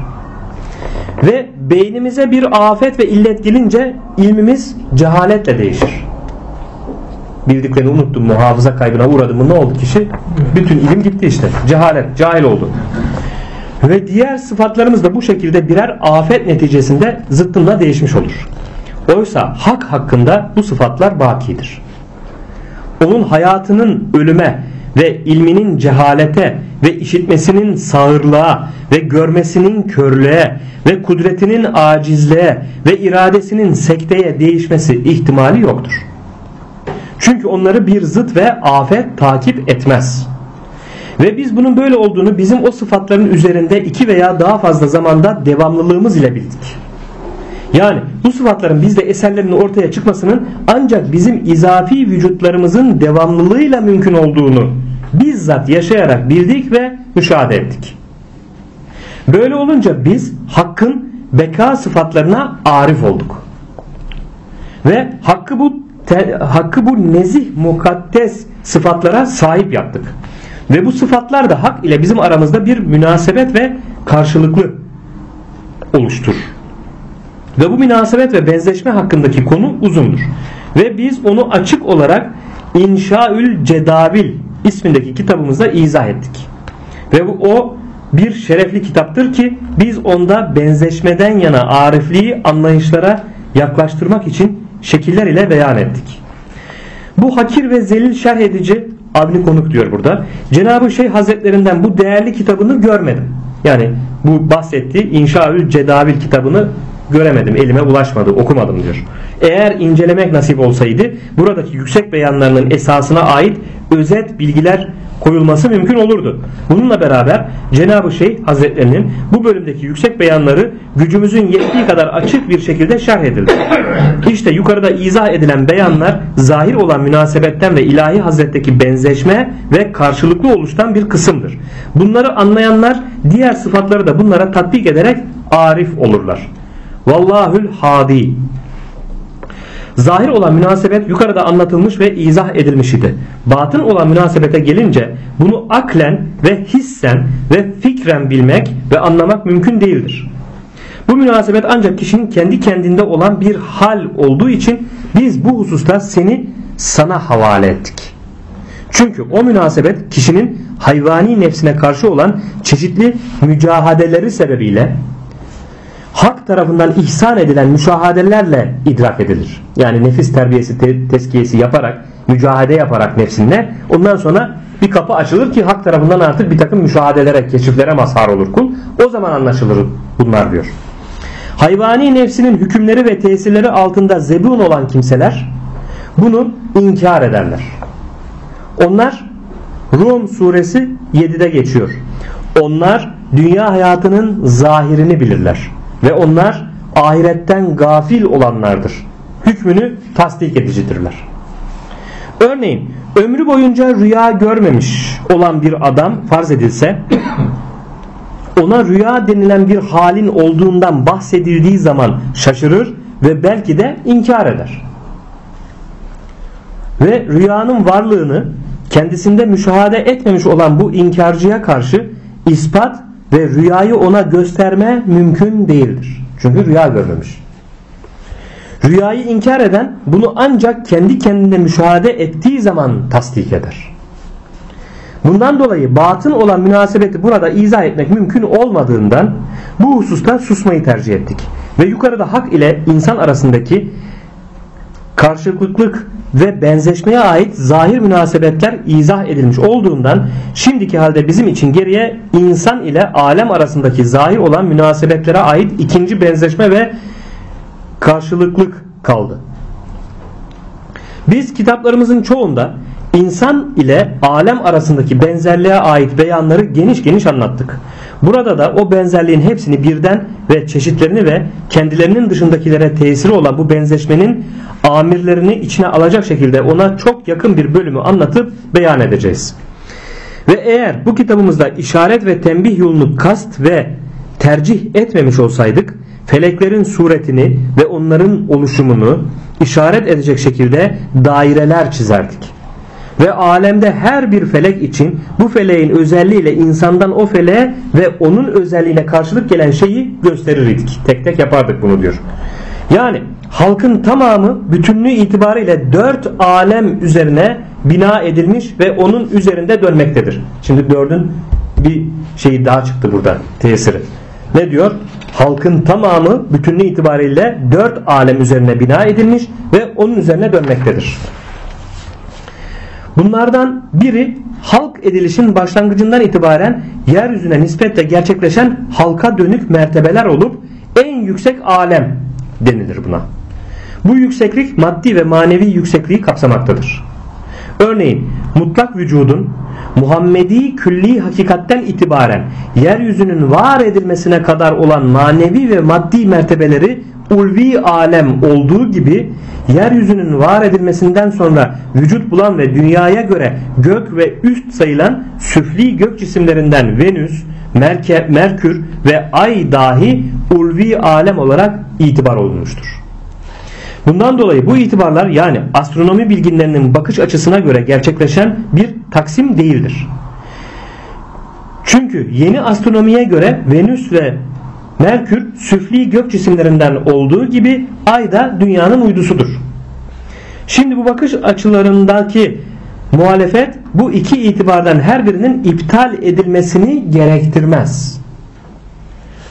Ve beynimize bir afet ve illet gelince ilmimiz cehaletle değişir. Bildiklerini unuttum mu, hafıza kaybına uğradı mı ne oldu kişi? Bütün ilim gitti işte. Cehalet, cahil oldu. Ve diğer sıfatlarımız da bu şekilde birer afet neticesinde zıttında değişmiş olur. Oysa hak hakkında bu sıfatlar bakidir. Onun hayatının ölüme ve ilminin cehalete ve işitmesinin sağırlığa ve görmesinin körlüğe ve kudretinin acizliğe ve iradesinin sekteye değişmesi ihtimali yoktur. Çünkü onları bir zıt ve afet takip etmez. Ve biz bunun böyle olduğunu bizim o sıfatların üzerinde iki veya daha fazla zamanda devamlılığımız ile bildik. Yani bu sıfatların bizde eserlerinin ortaya çıkmasının ancak bizim izafi vücutlarımızın devamlılığıyla mümkün olduğunu bizzat yaşayarak bildik ve müşahede ettik. Böyle olunca biz hakkın beka sıfatlarına arif olduk. Ve hakkı bu te, hakkı bu nezih mukaddes sıfatlara sahip yaptık. Ve bu sıfatlar da hak ile bizim aramızda bir münasebet ve karşılıklı oluştur. Ve bu münasebet ve benzeşme hakkındaki konu uzundur. Ve biz onu açık olarak İnşaül Cedabil ismindeki kitabımızda izah ettik. Ve bu o bir şerefli kitaptır ki biz onda benzeşmeden yana arifliği anlayışlara yaklaştırmak için şekiller ile beyan ettik. Bu hakir ve zelil şerh edici Avni Konuk diyor burada. Cenab-ı Şeyh Hazretlerinden bu değerli kitabını görmedim. Yani bu bahsettiği İnşaül Cedavil kitabını göremedim, elime ulaşmadı, okumadım diyor. Eğer incelemek nasip olsaydı buradaki yüksek beyanlarının esasına ait özet bilgiler koyulması mümkün olurdu. Bununla beraber Cenab-ı Şeyh Hazretlerinin bu bölümdeki yüksek beyanları gücümüzün yettiği kadar açık bir şekilde şerh edildi. İşte yukarıda izah edilen beyanlar zahir olan münasebetten ve ilahi hazretteki benzeşme ve karşılıklı oluştan bir kısımdır. Bunları anlayanlar diğer sıfatları da bunlara tatbik ederek arif olurlar. Vallahül hadi. Zahir olan münasebet yukarıda anlatılmış ve izah edilmiş idi. Batın olan münasebete gelince bunu aklen ve hissen ve fikren bilmek ve anlamak mümkün değildir. Bu münasebet ancak kişinin kendi kendinde olan bir hal olduğu için biz bu hususta seni sana havale ettik. Çünkü o münasebet kişinin hayvani nefsine karşı olan çeşitli mücahadeleri sebebiyle hak tarafından ihsan edilen müşahadelerle idrak edilir. Yani nefis terbiyesi, te teskiyesi yaparak, mücahede yaparak nefsinle ondan sonra bir kapı açılır ki hak tarafından artık bir takım müşahadelere, keşiflere mazhar olur kul. O zaman anlaşılır bunlar diyor. Hayvani nefsinin hükümleri ve tesirleri altında zebun olan kimseler bunu inkar ederler. Onlar Rum suresi 7'de geçiyor. Onlar dünya hayatının zahirini bilirler. Ve onlar ahiretten gafil olanlardır. Hükmünü tasdik edicidirler. Örneğin ömrü boyunca rüya görmemiş olan bir adam farz edilse ona rüya denilen bir halin olduğundan bahsedildiği zaman şaşırır ve belki de inkar eder. ve rüyanın varlığını kendisinde müşahede etmemiş olan bu inkarcıya karşı ispat ve rüyayı ona gösterme mümkün değildir. Çünkü rüya görmemiş. Rüyayı inkar eden bunu ancak kendi kendine müşahede ettiği zaman tasdik eder. Bundan dolayı batın olan münasebeti burada izah etmek mümkün olmadığından bu hususta susmayı tercih ettik. Ve yukarıda hak ile insan arasındaki karşılıklık ve benzeşmeye ait zahir münasebetler izah edilmiş olduğundan şimdiki halde bizim için geriye insan ile alem arasındaki zahir olan münasebetlere ait ikinci benzeşme ve karşılıklık kaldı. Biz kitaplarımızın çoğunda insan ile alem arasındaki benzerliğe ait beyanları geniş geniş anlattık. Burada da o benzerliğin hepsini birden ve çeşitlerini ve kendilerinin dışındakilere tesiri olan bu benzeşmenin amirlerini içine alacak şekilde ona çok yakın bir bölümü anlatıp beyan edeceğiz. Ve eğer bu kitabımızda işaret ve tembih yolunu kast ve tercih etmemiş olsaydık feleklerin suretini ve onların oluşumunu işaret edecek şekilde daireler çizerdik. Ve alemde her bir felek için bu feleğin özelliğiyle insandan o feleğe ve onun özelliğine karşılık gelen şeyi gösterirdik. Tek tek yapardık bunu diyor. Yani halkın tamamı bütünlüğü itibariyle dört alem üzerine bina edilmiş ve onun üzerinde dönmektedir. Şimdi dördün bir şeyi daha çıktı burada tesiri. Ne diyor? Halkın tamamı bütünlüğü itibariyle dört alem üzerine bina edilmiş ve onun üzerine dönmektedir. Bunlardan biri halk edilişin başlangıcından itibaren yeryüzüne nispetle gerçekleşen halka dönük mertebeler olup en yüksek alem denilir buna. Bu yükseklik maddi ve manevi yüksekliği kapsamaktadır. Örneğin mutlak vücudun Muhammedi külli hakikatten itibaren yeryüzünün var edilmesine kadar olan manevi ve maddi mertebeleri ulvi alem olduğu gibi yeryüzünün var edilmesinden sonra vücut bulan ve dünyaya göre gök ve üst sayılan süfli gök cisimlerinden Venüs, Merke, Merkür ve Ay dahi ulvi alem olarak itibar olunmuştur. Bundan dolayı bu itibarlar yani astronomi bilginlerinin bakış açısına göre gerçekleşen bir taksim değildir. Çünkü yeni astronomiye göre Venüs ve Merkür süfli gök cisimlerinden olduğu gibi Ay da dünyanın uydusudur. Şimdi bu bakış açılarındaki muhalefet bu iki itibardan her birinin iptal edilmesini gerektirmez.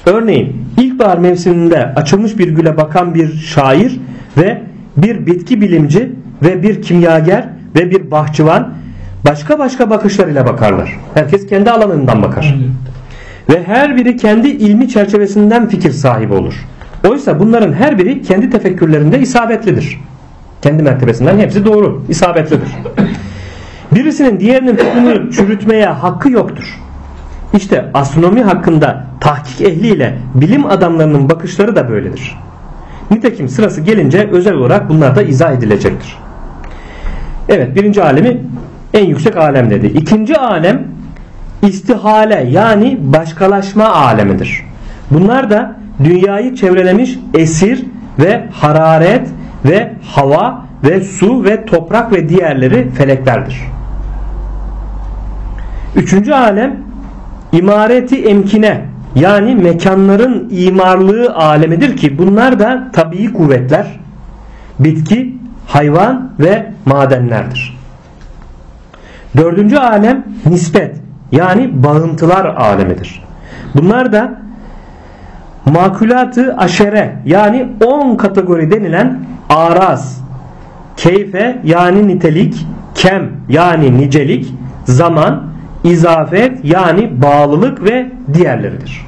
Örneğin ilkbahar mevsiminde açılmış bir güle bakan bir şair ve bir bitki bilimci ve bir kimyager ve bir bahçıvan başka başka bakışlarıyla bakarlar. Herkes kendi alanından bakar. Ve her biri kendi ilmi çerçevesinden fikir sahibi olur. Oysa bunların her biri kendi tefekkürlerinde isabetlidir. Kendi mertebesinden hepsi doğru, isabetlidir. Birisinin diğerinin fikrini çürütmeye hakkı yoktur. İşte astronomi hakkında tahkik ehliyle bilim adamlarının bakışları da böyledir. Nitekim sırası gelince özel olarak bunlar da izah edilecektir. Evet birinci alemi en yüksek alem dedi. İkinci alem istihale yani başkalaşma alemidir. Bunlar da dünyayı çevrelemiş esir ve hararet ve hava ve su ve toprak ve diğerleri feleklerdir. Üçüncü alem imareti emkine yani mekanların imarlığı alemidir ki bunlar da tabii kuvvetler, bitki, hayvan ve madenlerdir. Dördüncü alem nispet yani bağıntılar alemidir. Bunlar da makulatı aşere yani on kategori denilen araz, keyfe yani nitelik, kem yani nicelik, zaman, izafet yani bağlılık ve diğerleridir.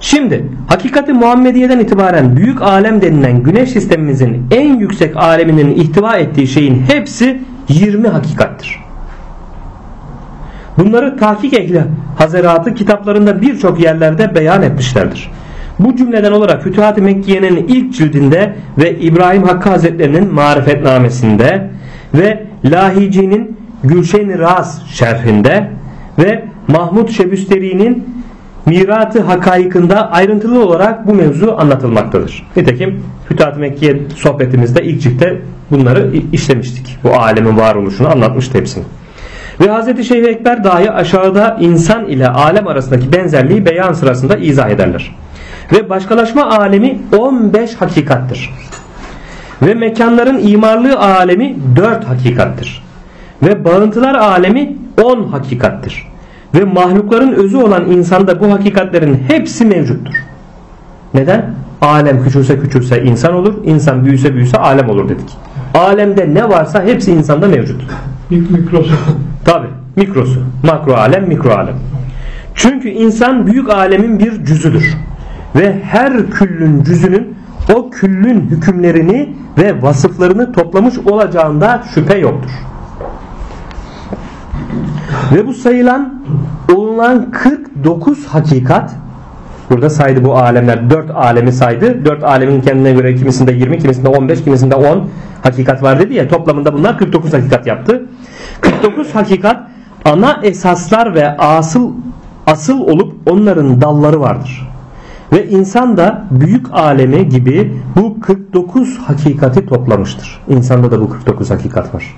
Şimdi hakikati Muhammediye'den itibaren büyük alem denilen güneş sistemimizin en yüksek aleminin ihtiva ettiği şeyin hepsi 20 hakikattir. Bunları tahkik ehli hazeratı kitaplarında birçok yerlerde beyan etmişlerdir. Bu cümleden olarak Fütuhat-ı Mekkiye'nin ilk cildinde ve İbrahim Hakkı Hazretlerinin marifetnamesinde ve Lahici'nin Gülşen-i Raz şerhinde ve Mahmud Şebüsteri'nin miratı hakaikında ayrıntılı olarak bu mevzu anlatılmaktadır. Nitekim Fütuhat-ı Mekkiye sohbetimizde ilk ciltte bunları işlemiştik. Bu alemin varoluşunu anlatmıştı hepsini. Ve Hz. Şeyh Ekber dahi aşağıda insan ile alem arasındaki benzerliği beyan sırasında izah ederler. Ve başkalaşma alemi 15 hakikattir. Ve mekanların imarlığı alemi 4 hakikattir. Ve bağıntılar alemi 10 hakikattir. Ve mahlukların özü olan insanda bu hakikatlerin hepsi mevcuttur. Neden? Alem küçülse küçülse insan olur, insan büyüse büyüse alem olur dedik. Alemde ne varsa hepsi insanda mevcut. Mikrosu. Tabi mikrosu. Makro alem, mikro alem. Çünkü insan büyük alemin bir cüzüdür. Ve her küllün cüzünün o küllün hükümlerini ve vasıflarını toplamış olacağında şüphe yoktur. Ve bu sayılan olunan 49 hakikat Burada saydı bu alemler. Dört alemi saydı. Dört alemin kendine göre kimisinde 20, kimisinde 15, kimisinde 10 hakikat var dedi ya. Toplamında bunlar 49 hakikat yaptı. 49 hakikat ana esaslar ve asıl asıl olup onların dalları vardır. Ve insan da büyük alemi gibi bu 49 hakikati toplamıştır. İnsanda da bu 49 hakikat var.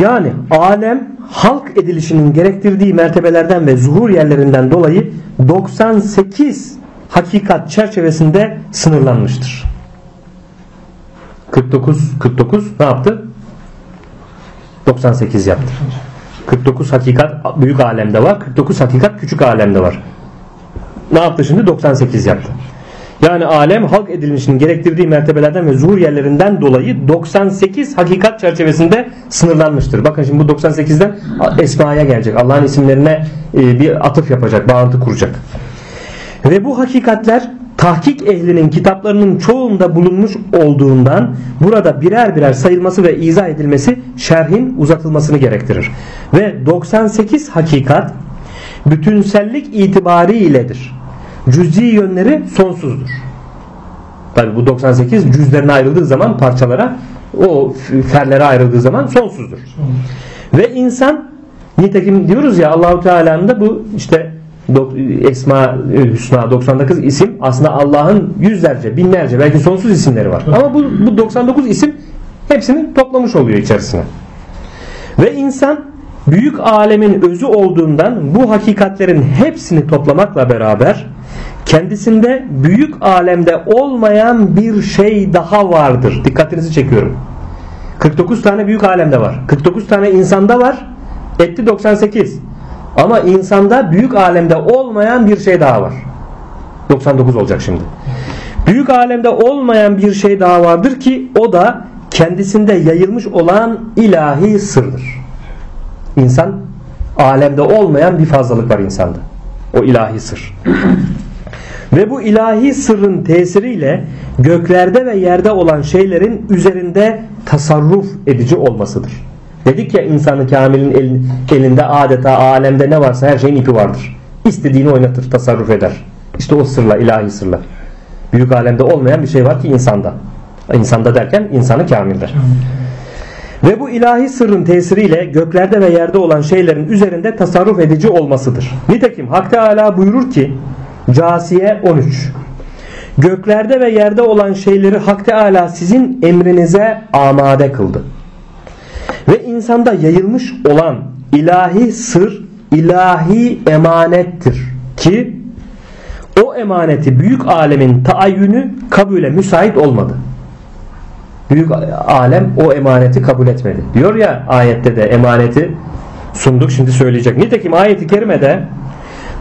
Yani alem halk edilişinin gerektirdiği mertebelerden ve zuhur yerlerinden dolayı 98 hakikat çerçevesinde sınırlanmıştır. 49 49 ne yaptı? 98 yaptı. 49 hakikat büyük alemde var. 49 hakikat küçük alemde var. Ne yaptı şimdi? 98 yaptı. Yani alem halk edilmişinin gerektirdiği mertebelerden ve zuhur yerlerinden dolayı 98 hakikat çerçevesinde sınırlanmıştır. Bakın şimdi bu 98'den Esma'ya gelecek. Allah'ın isimlerine e, bir atıf yapacak, bağıntı kuracak. Ve bu hakikatler tahkik ehlinin kitaplarının çoğunda bulunmuş olduğundan burada birer birer sayılması ve izah edilmesi şerhin uzatılmasını gerektirir. Ve 98 hakikat bütünsellik itibariyledir cüz'i yönleri sonsuzdur. Tabi bu 98 cüzlerine ayrıldığı zaman parçalara o ferlere ayrıldığı zaman sonsuzdur. Ve insan nitekim diyoruz ya Allahu Teala'nın da bu işte Esma Hüsna 99 isim aslında Allah'ın yüzlerce, binlerce belki sonsuz isimleri var. Ama bu, bu 99 isim hepsini toplamış oluyor içerisine. Ve insan büyük alemin özü olduğundan bu hakikatlerin hepsini toplamakla beraber kendisinde büyük alemde olmayan bir şey daha vardır. Dikkatinizi çekiyorum. 49 tane büyük alemde var. 49 tane insanda var. Etti 98. Ama insanda büyük alemde olmayan bir şey daha var. 99 olacak şimdi. Büyük alemde olmayan bir şey daha vardır ki o da kendisinde yayılmış olan ilahi sırdır. İnsan alemde olmayan bir fazlalık var insanda. O ilahi sır. Ve bu ilahi sırrın tesiriyle göklerde ve yerde olan şeylerin üzerinde tasarruf edici olmasıdır. Dedik ya insanı kamilin elinde adeta alemde ne varsa her şeyin ipi vardır. İstediğini oynatır, tasarruf eder. İşte o sırla, ilahi sırla. Büyük alemde olmayan bir şey var ki insanda. İnsanda derken insanı kamildir. Ve bu ilahi sırrın tesiriyle göklerde ve yerde olan şeylerin üzerinde tasarruf edici olmasıdır. Nitekim Hak Teala buyurur ki Casiye 13 Göklerde ve yerde olan şeyleri Hak Teala sizin emrinize amade kıldı. Ve insanda yayılmış olan ilahi sır ilahi emanettir ki o emaneti büyük alemin taayyünü kabule müsait olmadı. Büyük alem o emaneti kabul etmedi. Diyor ya ayette de emaneti sunduk şimdi söyleyecek. Nitekim ayeti kerimede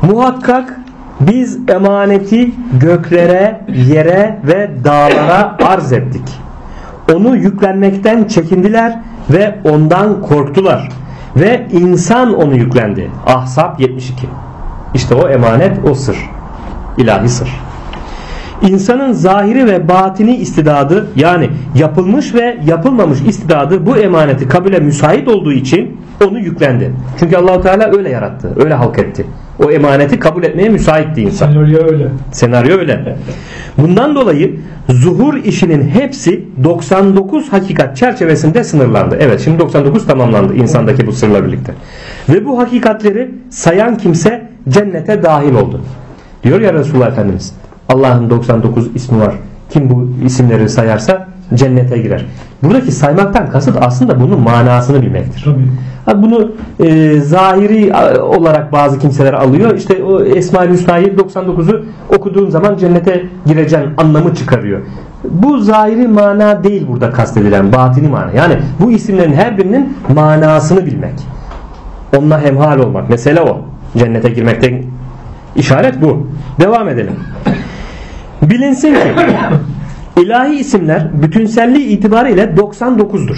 muhakkak biz emaneti göklere, yere ve dağlara arz ettik. Onu yüklenmekten çekindiler ve ondan korktular. Ve insan onu yüklendi. Ahzab 72. İşte o emanet, o sır. İlahi sır. İnsanın zahiri ve batini istidadı yani yapılmış ve yapılmamış istidadı bu emaneti kabule müsait olduğu için onu yüklendi. Çünkü Allahu Teala öyle yarattı, öyle halk etti. O emaneti kabul etmeye müsaitti insan. Senaryo öyle. Senaryo öyle. Bundan dolayı zuhur işinin hepsi 99 hakikat çerçevesinde sınırlandı. Evet şimdi 99 tamamlandı insandaki bu sırla birlikte. Ve bu hakikatleri sayan kimse cennete dahil oldu. Diyor ya Resulullah Efendimiz. Allah'ın 99 ismi var. Kim bu isimleri sayarsa cennete girer. Buradaki saymaktan kasıt aslında bunun manasını bilmektir. Tabii. Bunu e, zahiri olarak bazı kimseler alıyor. İşte o Esma-ül Hüsna'yı 99'u okuduğun zaman cennete gireceğin anlamı çıkarıyor. Bu zahiri mana değil burada kastedilen batini mana. Yani bu isimlerin her birinin manasını bilmek. Onunla hemhal olmak. Mesele o. Cennete girmekten işaret bu. Devam edelim. Bilinsin ki ilahi isimler bütünselliği itibariyle 99'dur.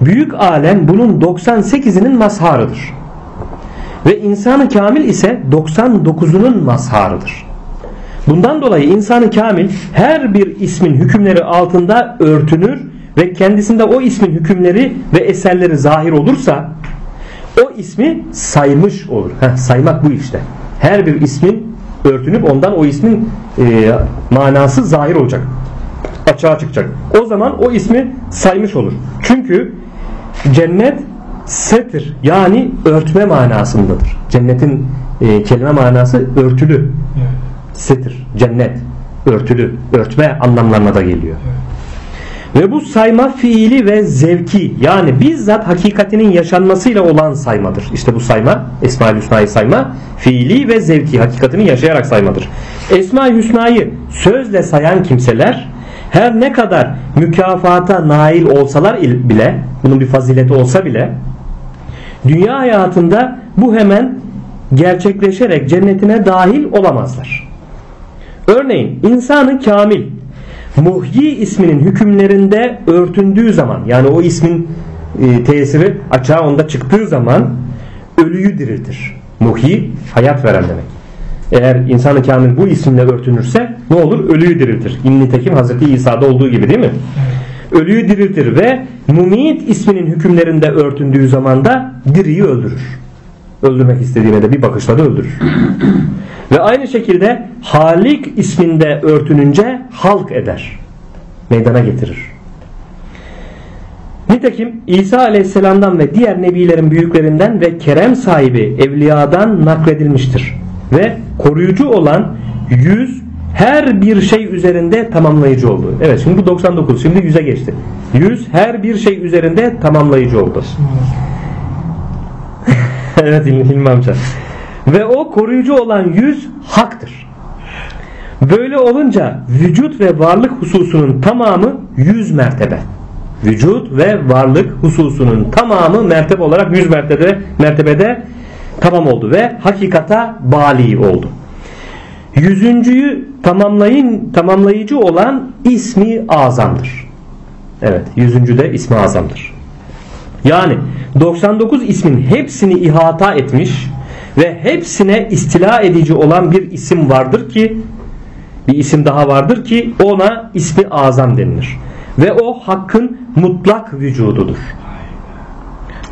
Büyük alem bunun 98'inin mazharıdır. Ve insanı kamil ise 99'unun mazharıdır. Bundan dolayı insanı kamil her bir ismin hükümleri altında örtünür ve kendisinde o ismin hükümleri ve eserleri zahir olursa o ismi saymış olur. Heh, saymak bu işte. Her bir ismin örtünüp ondan o ismin e, manası zahir olacak. Açığa çıkacak. O zaman o ismi saymış olur. Çünkü cennet setir yani örtme manasındadır. Cennetin e, kelime manası örtülü. Evet. Setir, cennet, örtülü, örtme anlamlarına da geliyor. Evet. Ve bu sayma fiili ve zevki yani bizzat hakikatinin yaşanmasıyla olan saymadır. İşte bu sayma Esma-i Hüsna'yı sayma fiili ve zevki hakikatini yaşayarak saymadır. Esma-i Hüsna'yı sözle sayan kimseler her ne kadar mükafata nail olsalar bile bunun bir fazileti olsa bile dünya hayatında bu hemen gerçekleşerek cennetine dahil olamazlar. Örneğin insanı kamil Muhyi isminin hükümlerinde örtündüğü zaman yani o ismin e, tesiri açığa onda çıktığı zaman ölüyü diriltir. Muhyi hayat veren demek. Eğer insanı kamil bu isimle örtünürse ne olur? Ölüyü diriltir. Nitekim Hazreti İsa'da olduğu gibi değil mi? Ölüyü diriltir ve mumit isminin hükümlerinde örtündüğü zaman da diriyi öldürür. Öldürmek istediğine de bir bakışla da öldürür. *clears throat* Ve aynı şekilde Halik isminde örtününce halk eder. Meydana getirir. Nitekim İsa aleyhisselamdan ve diğer nebilerin büyüklerinden ve kerem sahibi evliyadan nakledilmiştir. Ve koruyucu olan yüz her bir şey üzerinde tamamlayıcı oldu. Evet şimdi bu 99 şimdi 100'e geçti. Yüz her bir şey üzerinde tamamlayıcı oldu. *laughs* evet İlmi amca. Ve o koruyucu olan yüz haktır. Böyle olunca vücut ve varlık hususunun tamamı yüz mertebe. Vücut ve varlık hususunun tamamı mertebe olarak yüz mertebe, mertebede tamam oldu ve hakikata bali oldu. Yüzüncüyü tamamlayın, tamamlayıcı olan ismi azamdır. Evet yüzüncü de ismi azamdır. Yani 99 ismin hepsini ihata etmiş ve hepsine istila edici olan bir isim vardır ki bir isim daha vardır ki ona ismi azam denilir. Ve o hakkın mutlak vücududur.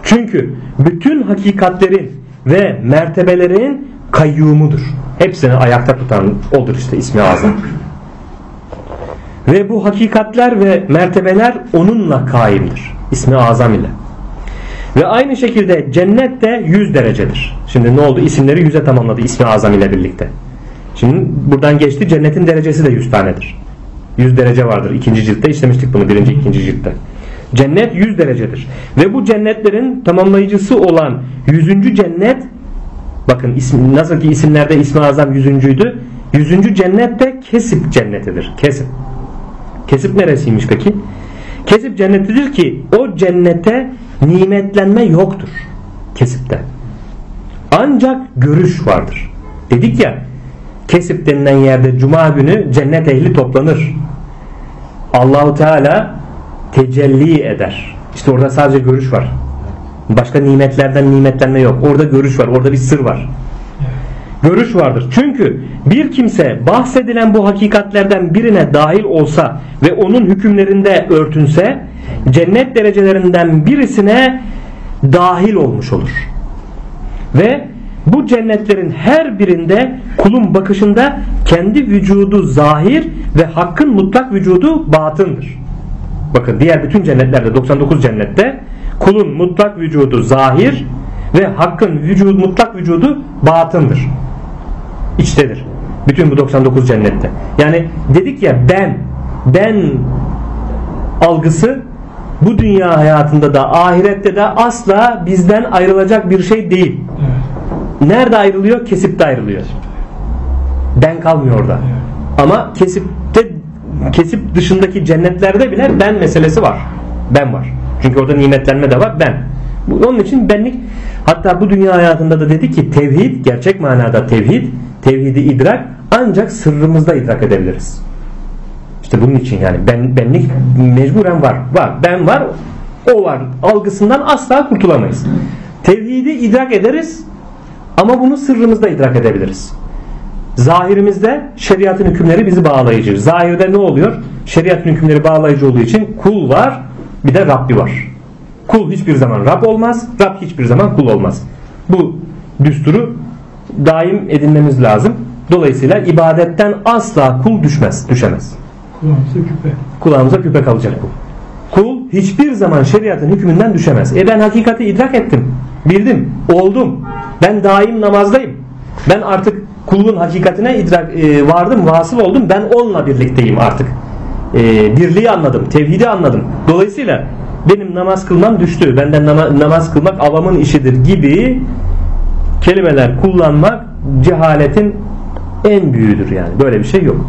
Çünkü bütün hakikatlerin ve mertebelerin kayyumudur. Hepsini ayakta tutan odur işte ismi azam. Ve bu hakikatler ve mertebeler onunla kaimdir. İsmi azam ile. Ve aynı şekilde cennet de 100 derecedir. Şimdi ne oldu? İsimleri 100'e tamamladı ismi azam ile birlikte. Şimdi buradan geçti cennetin derecesi de 100 tanedir. 100 derece vardır. İkinci ciltte işlemiştik bunu birinci ikinci ciltte. Cennet 100 derecedir. Ve bu cennetlerin tamamlayıcısı olan 100. cennet bakın isim, nasıl ki isimlerde ismi azam 100.'üydü 100. cennet de kesip cennetidir. Kesip. Kesip neresiymiş peki? Kesip cennetidir ki o cennete nimetlenme yoktur kesipte. Ancak görüş vardır. Dedik ya kesip denilen yerde cuma günü cennet ehli toplanır. Allahu Teala tecelli eder. İşte orada sadece görüş var. Başka nimetlerden nimetlenme yok. Orada görüş var. Orada bir sır var. Görüş vardır. Çünkü bir kimse bahsedilen bu hakikatlerden birine dahil olsa ve onun hükümlerinde örtünse cennet derecelerinden birisine dahil olmuş olur. Ve bu cennetlerin her birinde kulun bakışında kendi vücudu zahir ve hakkın mutlak vücudu batındır. Bakın diğer bütün cennetlerde 99 cennette kulun mutlak vücudu zahir Ve hakkın vücudu, mutlak vücudu batındır. İçtedir. Bütün bu 99 cennette. Yani dedik ya ben ben algısı bu dünya hayatında da ahirette de asla bizden ayrılacak bir şey değil. Nerede ayrılıyor? Kesipte ayrılıyor. Ben kalmıyor orada. Ama kesipte kesip dışındaki cennetlerde bile ben meselesi var. Ben var. Çünkü orada nimetlenme de var. Ben. Onun için benlik hatta bu dünya hayatında da dedi ki tevhid gerçek manada tevhid tevhidi idrak ancak sırrımızda idrak edebiliriz. İşte bunun için yani ben benlik mecburen var. Var. Ben var. O var. Algısından asla kurtulamayız. Tevhidi idrak ederiz ama bunu sırrımızda idrak edebiliriz. Zahirimizde şeriatın hükümleri bizi bağlayıcı. Zahirde ne oluyor? Şeriatın hükümleri bağlayıcı olduğu için kul var bir de Rabbi var. Kul hiçbir zaman Rab olmaz. Rab hiçbir zaman kul olmaz. Bu düsturu daim edinmemiz lazım. Dolayısıyla ibadetten asla kul düşmez, düşemez. Kulağımıza küpe. Kulağımıza küpe kalacak bu. Kul hiçbir zaman şeriatın hükmünden düşemez. E ben hakikati idrak ettim. Bildim. Oldum. Ben daim namazdayım. Ben artık kulluğun hakikatine idrak e, vardım, vasıl oldum. Ben onunla birlikteyim artık. E, birliği anladım, tevhidi anladım. Dolayısıyla benim namaz kılmam düştü. Benden nama- namaz kılmak avamın işidir gibi kelimeler kullanmak cehaletin en büyüğüdür yani. Böyle bir şey yok.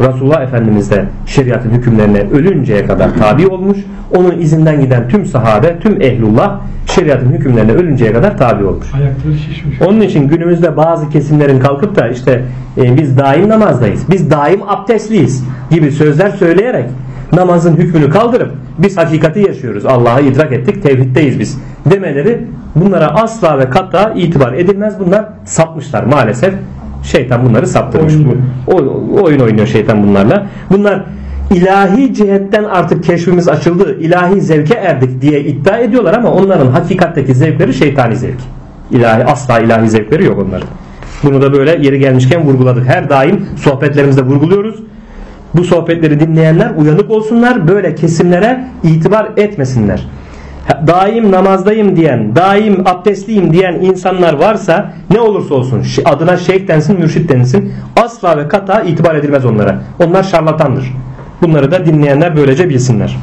Resulullah Efendimiz de şeriatın hükümlerine ölünceye kadar tabi olmuş. Onun izinden giden tüm sahabe, tüm ehlullah şeriatın hükümlerine ölünceye kadar tabi olmuş. Ayakları şişmiş. Onun için günümüzde bazı kesimlerin kalkıp da işte e, biz daim namazdayız, biz daim abdestliyiz gibi sözler söyleyerek namazın hükmünü kaldırıp biz hakikati yaşıyoruz, Allah'ı idrak ettik, tevhiddeyiz biz demeleri bunlara asla ve kata itibar edilmez. Bunlar sapmışlar maalesef. Şeytan bunları saptırmış. Oyun. O- oyun oynuyor şeytan bunlarla. Bunlar ilahi cihetten artık keşfimiz açıldı, ilahi zevke erdik diye iddia ediyorlar ama onların hakikatteki zevkleri şeytani zevk. İlahi asla ilahi zevkleri yok onların. Bunu da böyle yeri gelmişken vurguladık. Her daim sohbetlerimizde vurguluyoruz. Bu sohbetleri dinleyenler uyanık olsunlar. Böyle kesimlere itibar etmesinler. Daim namazdayım diyen, daim abdestliyim diyen insanlar varsa ne olursa olsun adına şeyh densin, mürşit densin asla ve kata itibar edilmez onlara. Onlar şarlatandır. Bunları da dinleyenler böylece bilsinler.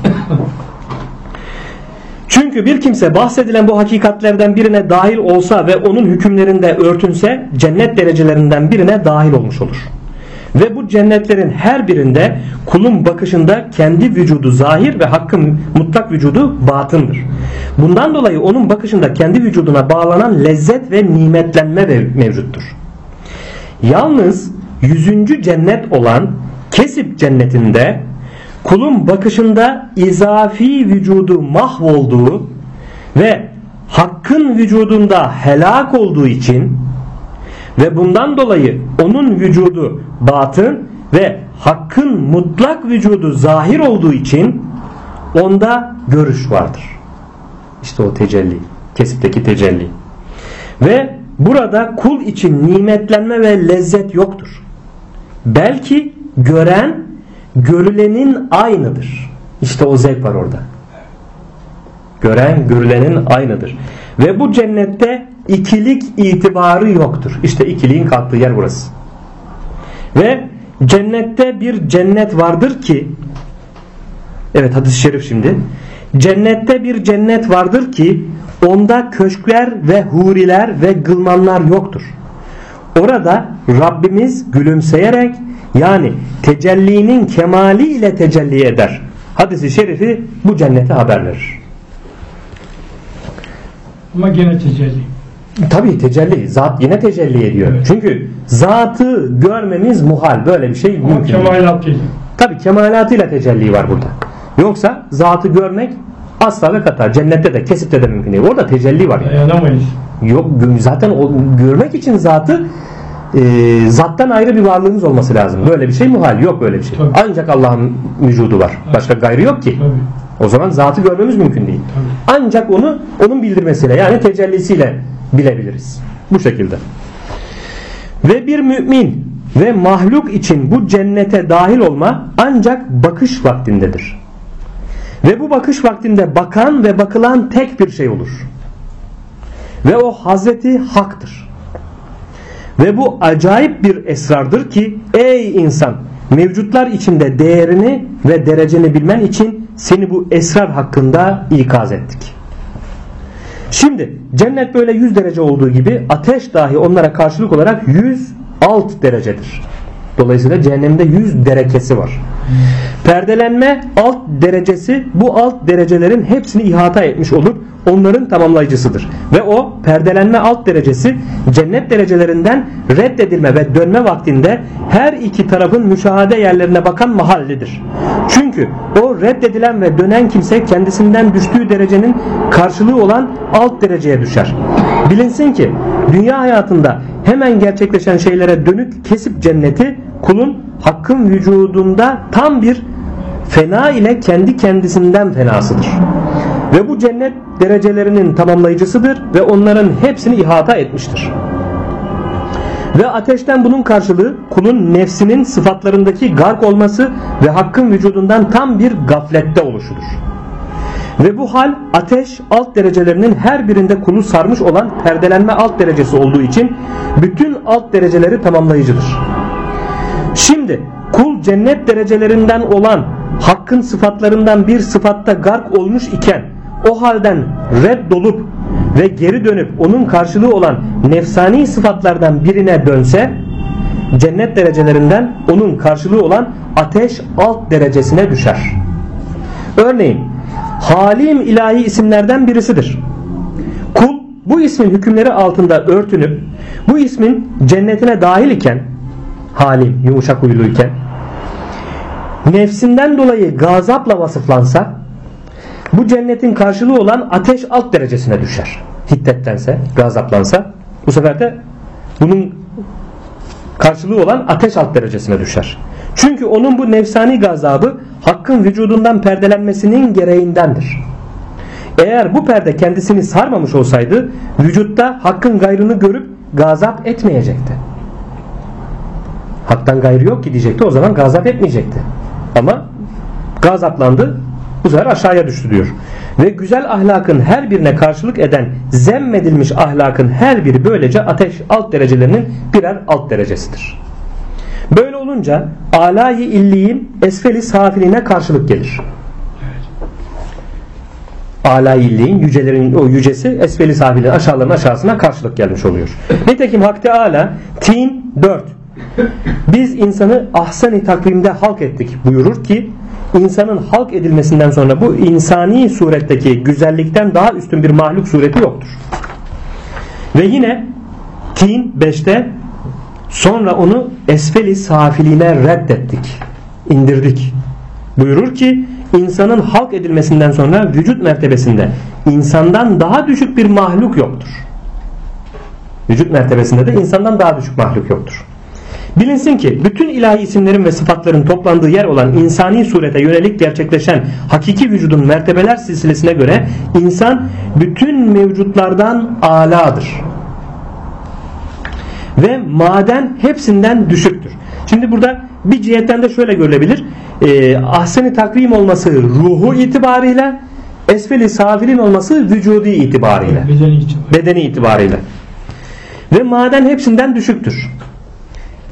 Çünkü bir kimse bahsedilen bu hakikatlerden birine dahil olsa ve onun hükümlerinde örtünse cennet derecelerinden birine dahil olmuş olur. Ve bu cennetlerin her birinde kulun bakışında kendi vücudu zahir ve hakkın mutlak vücudu batındır. Bundan dolayı onun bakışında kendi vücuduna bağlanan lezzet ve nimetlenme mev- mevcuttur. Yalnız yüzüncü cennet olan kesip cennetinde kulun bakışında izafi vücudu mahvolduğu ve hakkın vücudunda helak olduğu için ve bundan dolayı onun vücudu batın ve hakkın mutlak vücudu zahir olduğu için onda görüş vardır. İşte o tecelli. Kesipteki tecelli. Ve burada kul için nimetlenme ve lezzet yoktur. Belki gören görülenin aynıdır. İşte o zevk var orada. Gören görülenin aynıdır. Ve bu cennette ikilik itibarı yoktur. İşte ikiliğin kalktığı yer burası. Ve cennette bir cennet vardır ki Evet hadis-i şerif şimdi. Cennette bir cennet vardır ki onda köşkler ve huriler ve gılmanlar yoktur. Orada Rabbimiz gülümseyerek yani tecellinin kemali ile tecelli eder. Hadis-i şerifi bu cennete haber verir. Ama gene tecelli. Tabii tecelli. Zat yine tecelli ediyor. Evet. Çünkü zatı görmemiz muhal. Böyle bir şey Ama mümkün kemalat değil. Tabi kemalatıyla tecelli var burada. Yoksa zatı görmek asla ve kata cennette de kesipte de mümkün değil. Orada tecelli var. yani. Dayanamayız. Yok zaten o, görmek için zatı e, zattan ayrı bir varlığımız olması lazım. Böyle bir şey muhal. Yok böyle bir şey. Tabii. Ancak Allah'ın vücudu var. Başka gayrı yok ki. Tabii. O zaman zatı görmemiz mümkün değil. Tabii. Ancak onu onun bildirmesiyle yani tecellisiyle bilebiliriz. Bu şekilde. Ve bir mümin ve mahluk için bu cennete dahil olma ancak bakış vaktindedir. Ve bu bakış vaktinde bakan ve bakılan tek bir şey olur. Ve o Hazreti Hak'tır. Ve bu acayip bir esrardır ki ey insan mevcutlar içinde değerini ve dereceni bilmen için seni bu esrar hakkında ikaz ettik. Şimdi cennet böyle 100 derece olduğu gibi ateş dahi onlara karşılık olarak 100 alt derecedir. Dolayısıyla cehennemde 100 derekesi var. Perdelenme alt derecesi bu alt derecelerin hepsini ihata etmiş olur. Onların tamamlayıcısıdır. Ve o perdelenme alt derecesi cennet derecelerinden reddedilme ve dönme vaktinde her iki tarafın müşahede yerlerine bakan mahallidir. Çünkü o reddedilen ve dönen kimse kendisinden düştüğü derecenin karşılığı olan alt dereceye düşer. Bilinsin ki dünya hayatında hemen gerçekleşen şeylere dönük kesip cenneti kulun hakkın vücudunda tam bir fena ile kendi kendisinden fenasıdır. Ve bu cennet derecelerinin tamamlayıcısıdır ve onların hepsini ihata etmiştir. Ve ateşten bunun karşılığı kulun nefsinin sıfatlarındaki gark olması ve hakkın vücudundan tam bir gaflette oluşudur. Ve bu hal ateş alt derecelerinin her birinde kulu sarmış olan perdelenme alt derecesi olduğu için bütün alt dereceleri tamamlayıcıdır. Şimdi kul cennet derecelerinden olan hakkın sıfatlarından bir sıfatta gark olmuş iken o halden reddolup ve geri dönüp onun karşılığı olan nefsani sıfatlardan birine dönse cennet derecelerinden onun karşılığı olan ateş alt derecesine düşer. Örneğin Halim ilahi isimlerden birisidir. Kul bu ismin hükümleri altında örtünüp bu ismin cennetine dahil iken Halim yumuşak huyluyken nefsinden dolayı gazapla vasıflansa bu cennetin karşılığı olan ateş alt derecesine düşer. Hiddetlense, gazaplansa bu sefer de bunun karşılığı olan ateş alt derecesine düşer. Çünkü onun bu nefsani gazabı hakkın vücudundan perdelenmesinin gereğindendir. Eğer bu perde kendisini sarmamış olsaydı vücutta hakkın gayrını görüp gazap etmeyecekti. Haktan gayrı yok ki diyecekti o zaman gazap etmeyecekti. Ama gazaplandı bu sefer aşağıya düştü diyor. Ve güzel ahlakın her birine karşılık eden zemmedilmiş ahlakın her biri böylece ateş alt derecelerinin birer alt derecesidir. Böyle olunca alayı illiğin esfeli safiline karşılık gelir. Alayı illiğin yücelerin o yücesi esfeli safilin aşağıların aşağısına karşılık gelmiş oluyor. Nitekim Hak Teala Tin 4 biz insanı ahsen-i takvimde halk ettik buyurur ki insanın halk edilmesinden sonra bu insani suretteki güzellikten daha üstün bir mahluk sureti yoktur. Ve yine Tin 5'te sonra onu esfeli safiliğine reddettik, indirdik. Buyurur ki insanın halk edilmesinden sonra vücut mertebesinde insandan daha düşük bir mahluk yoktur. Vücut mertebesinde de insandan daha düşük mahluk yoktur. Bilinsin ki bütün ilahi isimlerin ve sıfatların toplandığı yer olan insani surete yönelik gerçekleşen hakiki vücudun mertebeler silsilesine göre insan bütün mevcutlardan aladır. Ve maden hepsinden düşüktür. Şimdi burada bir cihetten de şöyle görülebilir. E, ahseni takvim olması ruhu itibariyle esfeli safilin olması vücudi itibariyle. Bedeni itibariyle. Bedeni itibariyle. Ve maden hepsinden düşüktür.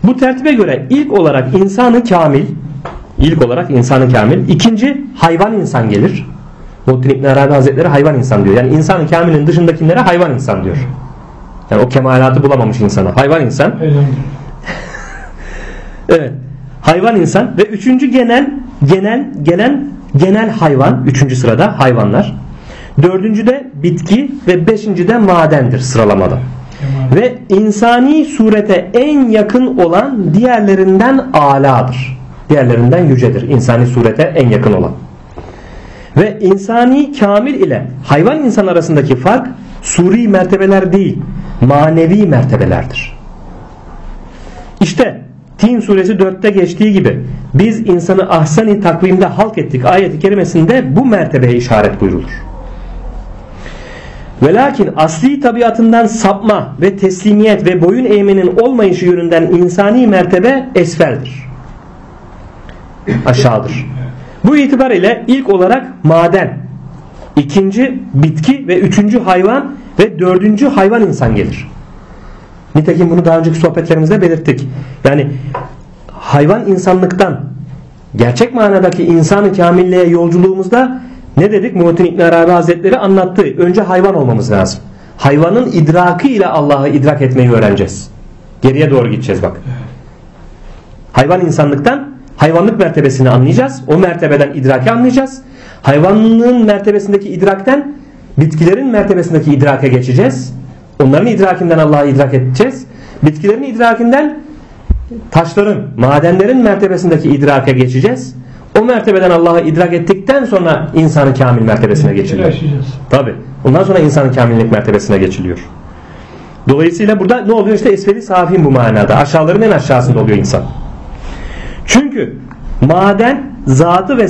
Bu tertibe göre ilk olarak insanı kamil, ilk olarak insanı kamil, ikinci hayvan insan gelir. Muhittin İbn Arabi Hazretleri hayvan insan diyor. Yani insanı kamilin dışındakilere hayvan insan diyor. Yani o kemalatı bulamamış insana. Hayvan insan. *laughs* Evet. Hayvan insan ve üçüncü genel genel gelen genel hayvan üçüncü sırada hayvanlar. Dördüncü de bitki ve beşinci de madendir sıralamada. Ve insani surete en yakın olan diğerlerinden aladır. Diğerlerinden yücedir. İnsani surete en yakın olan. Ve insani kamil ile hayvan insan arasındaki fark suri mertebeler değil, manevi mertebelerdir. İşte Tin suresi 4'te geçtiği gibi biz insanı ahsani takvimde halk ettik ayeti kerimesinde bu mertebeye işaret buyrulur. Ve lakin asli tabiatından sapma ve teslimiyet ve boyun eğmenin olmayışı yönünden insani mertebe esfeldir. Aşağıdır. Bu itibar ile ilk olarak maden, ikinci bitki ve üçüncü hayvan Ve dördüncü hayvan insan gelir. Nitekim bunu daha önceki sohbetlerimizde belirttik. Yani hayvan insanlıktan gerçek manadaki insanı kamilliğe yolculuğumuzda ne dedik? Muhittin İbn Arabi Hazretleri anlattı. Önce hayvan olmamız lazım. Hayvanın idraki ile Allah'ı idrak etmeyi öğreneceğiz. Geriye doğru gideceğiz bak. Hayvan insanlıktan hayvanlık mertebesini anlayacağız. O mertebeden idraki anlayacağız. Hayvanlığın mertebesindeki idrakten bitkilerin mertebesindeki idrake geçeceğiz. Onların idrakinden Allah'ı idrak edeceğiz. Bitkilerin idrakinden taşların, madenlerin mertebesindeki idrake geçeceğiz. O mertebeden Allah'ı idrak ettikten sonra insanın kamil mertebesine geçiliyor. Tabi. Ondan sonra insanın kamillik mertebesine geçiliyor. Dolayısıyla burada ne oluyor? İşte esfeli safin bu manada. Aşağıların en aşağısında oluyor insan. Çünkü maden zatı ve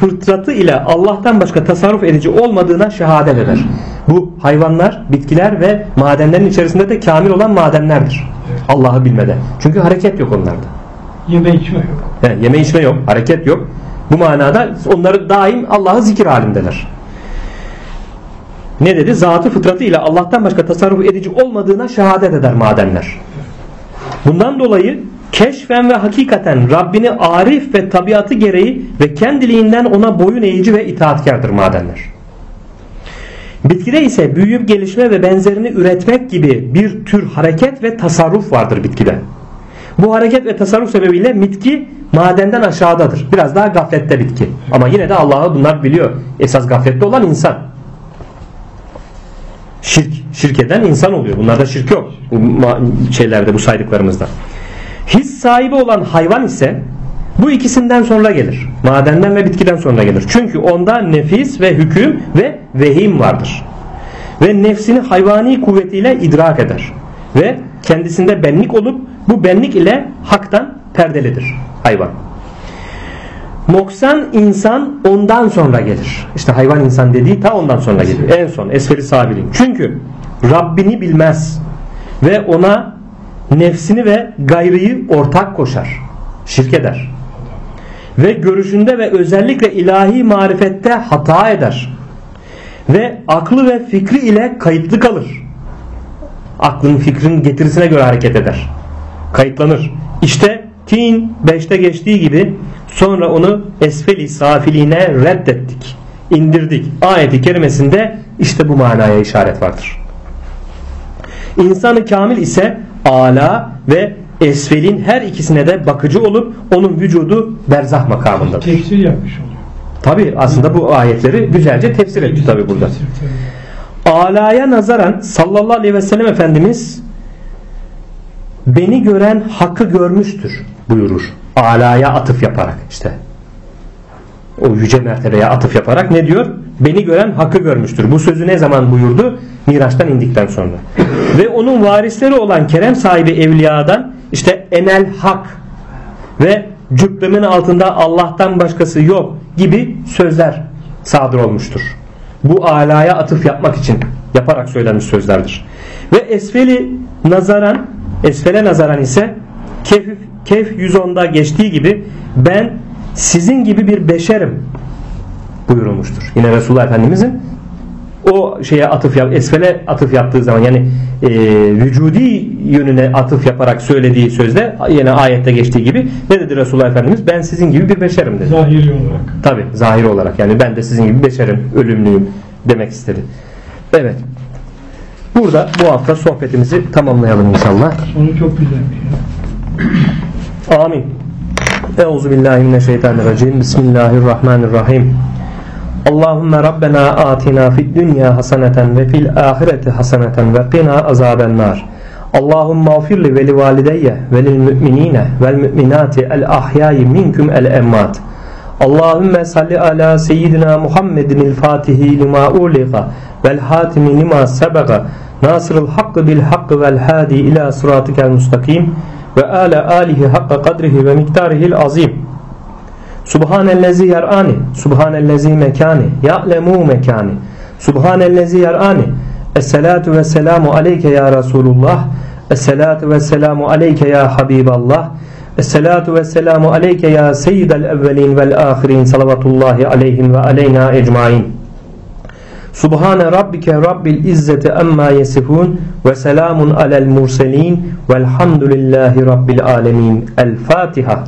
fıtratı ile Allah'tan başka tasarruf edici olmadığına şehadet eder. Bu hayvanlar, bitkiler ve madenlerin içerisinde de kamil olan madenlerdir. Allah'ı bilmede. Çünkü hareket yok onlarda. Yeme içme yok. Yani yeme içme yok, hareket yok. Bu manada onları daim Allah'ı zikir halindeler. Ne dedi? Zatı fıtratı ile Allah'tan başka tasarruf edici olmadığına şehadet eder madenler. Bundan dolayı keşfen ve hakikaten Rabbini arif ve tabiatı gereği ve kendiliğinden ona boyun eğici ve itaatkardır madenler. Bitkide ise büyüyüp gelişme ve benzerini üretmek gibi bir tür hareket ve tasarruf vardır bitkide. Bu hareket ve tasarruf sebebiyle bitki madenden aşağıdadır. Biraz daha gaflette bitki. Ama yine de Allah'ı bunlar biliyor. Esas gaflette olan insan. Şirk, şirk eden insan oluyor. Bunlarda şirk yok. Bu şeylerde bu saydıklarımızda. His sahibi olan hayvan ise bu ikisinden sonra gelir. Madenden ve bitkiden sonra gelir. Çünkü onda nefis ve hüküm ve vehim vardır. Ve nefsini hayvani kuvvetiyle idrak eder. Ve kendisinde benlik olup bu benlik ile haktan perdelidir hayvan. Noksan insan ondan sonra gelir. İşte hayvan insan dediği ta ondan sonra gelir. En son esferi sabilin. Çünkü Rabbini bilmez ve ona nefsini ve gayrıyı ortak koşar. Şirk eder. Ve görüşünde ve özellikle ilahi marifette hata eder. Ve aklı ve fikri ile kayıtlı kalır. Aklın fikrin getirisine göre hareket eder. Kayıtlanır. İşte Tin 5'te geçtiği gibi sonra onu esfeli safiliğine reddettik. indirdik. Ayeti kerimesinde işte bu manaya işaret vardır. İnsanı kamil ise ala ve esfelin her ikisine de bakıcı olup onun vücudu berzah makamındadır. Tefsir yapmış oluyor. Tabi aslında bu ayetleri güzelce tefsir etti tabi burada. Alaya nazaran sallallahu aleyhi ve sellem Efendimiz beni gören hakkı görmüştür buyurur. Alaya atıf yaparak işte. O yüce mertebeye atıf yaparak ne diyor? Beni gören hakkı görmüştür. Bu sözü ne zaman buyurdu? Miraç'tan indikten sonra. Ve onun varisleri olan kerem sahibi evliyadan işte enel hak ve cübbemin altında Allah'tan başkası yok gibi sözler sadır olmuştur. Bu alaya atıf yapmak için yaparak söylenmiş sözlerdir. Ve esfeli nazaran esfele nazaran ise Kehf, Kehf 110'da geçtiği gibi ben sizin gibi bir beşerim buyurulmuştur. Yine Resulullah Efendimizin o şeye atıf yap, esfele atıf yaptığı zaman yani e, vücudi yönüne atıf yaparak söylediği sözde yine ayette geçtiği gibi ne dedi Resulullah Efendimiz? Ben sizin gibi bir beşerim dedi. Zahiri olarak. Tabi zahir olarak yani ben de sizin gibi beşerim, ölümlüyüm demek istedi. Evet. Burada bu hafta sohbetimizi tamamlayalım inşallah. Sonu çok güzelmiş ya. Amin. Euzu billahi mineşşeytanirracim. Bismillahirrahmanirrahim. Allahümme Rabbena atina fid dünya haseneten ve fil ahireti haseneten ve qina azaben nar. Allahümme afirli ve li valideyye ve lil müminine vel müminati el ahyayi minkum el emmat. Allahümme salli ala seyyidina Muhammedin el fatihi lima uliqa vel hatimi lima sebaga nasırıl hakkı bil hakkı vel hadi ila sıratikel mustakim ve ala alihi hakka kadrihi ve miktarihil azim. Subhanellezi yar'ani, subhanellezi mekani, ya'lemu mekani, subhanellezi yar'ani. Esselatu ve selamu aleyke ya Resulullah, esselatu ve selamu aleyke ya Habiballah, esselatu ve selamu aleyke ya seyyidel evvelin vel ahirin, salavatullahi aleyhim ve aleyna ecmain. Subhane rabbike rabbil izzeti emma yesifun ve selamun alel murselin velhamdülillahi rabbil alemin. El Fatiha.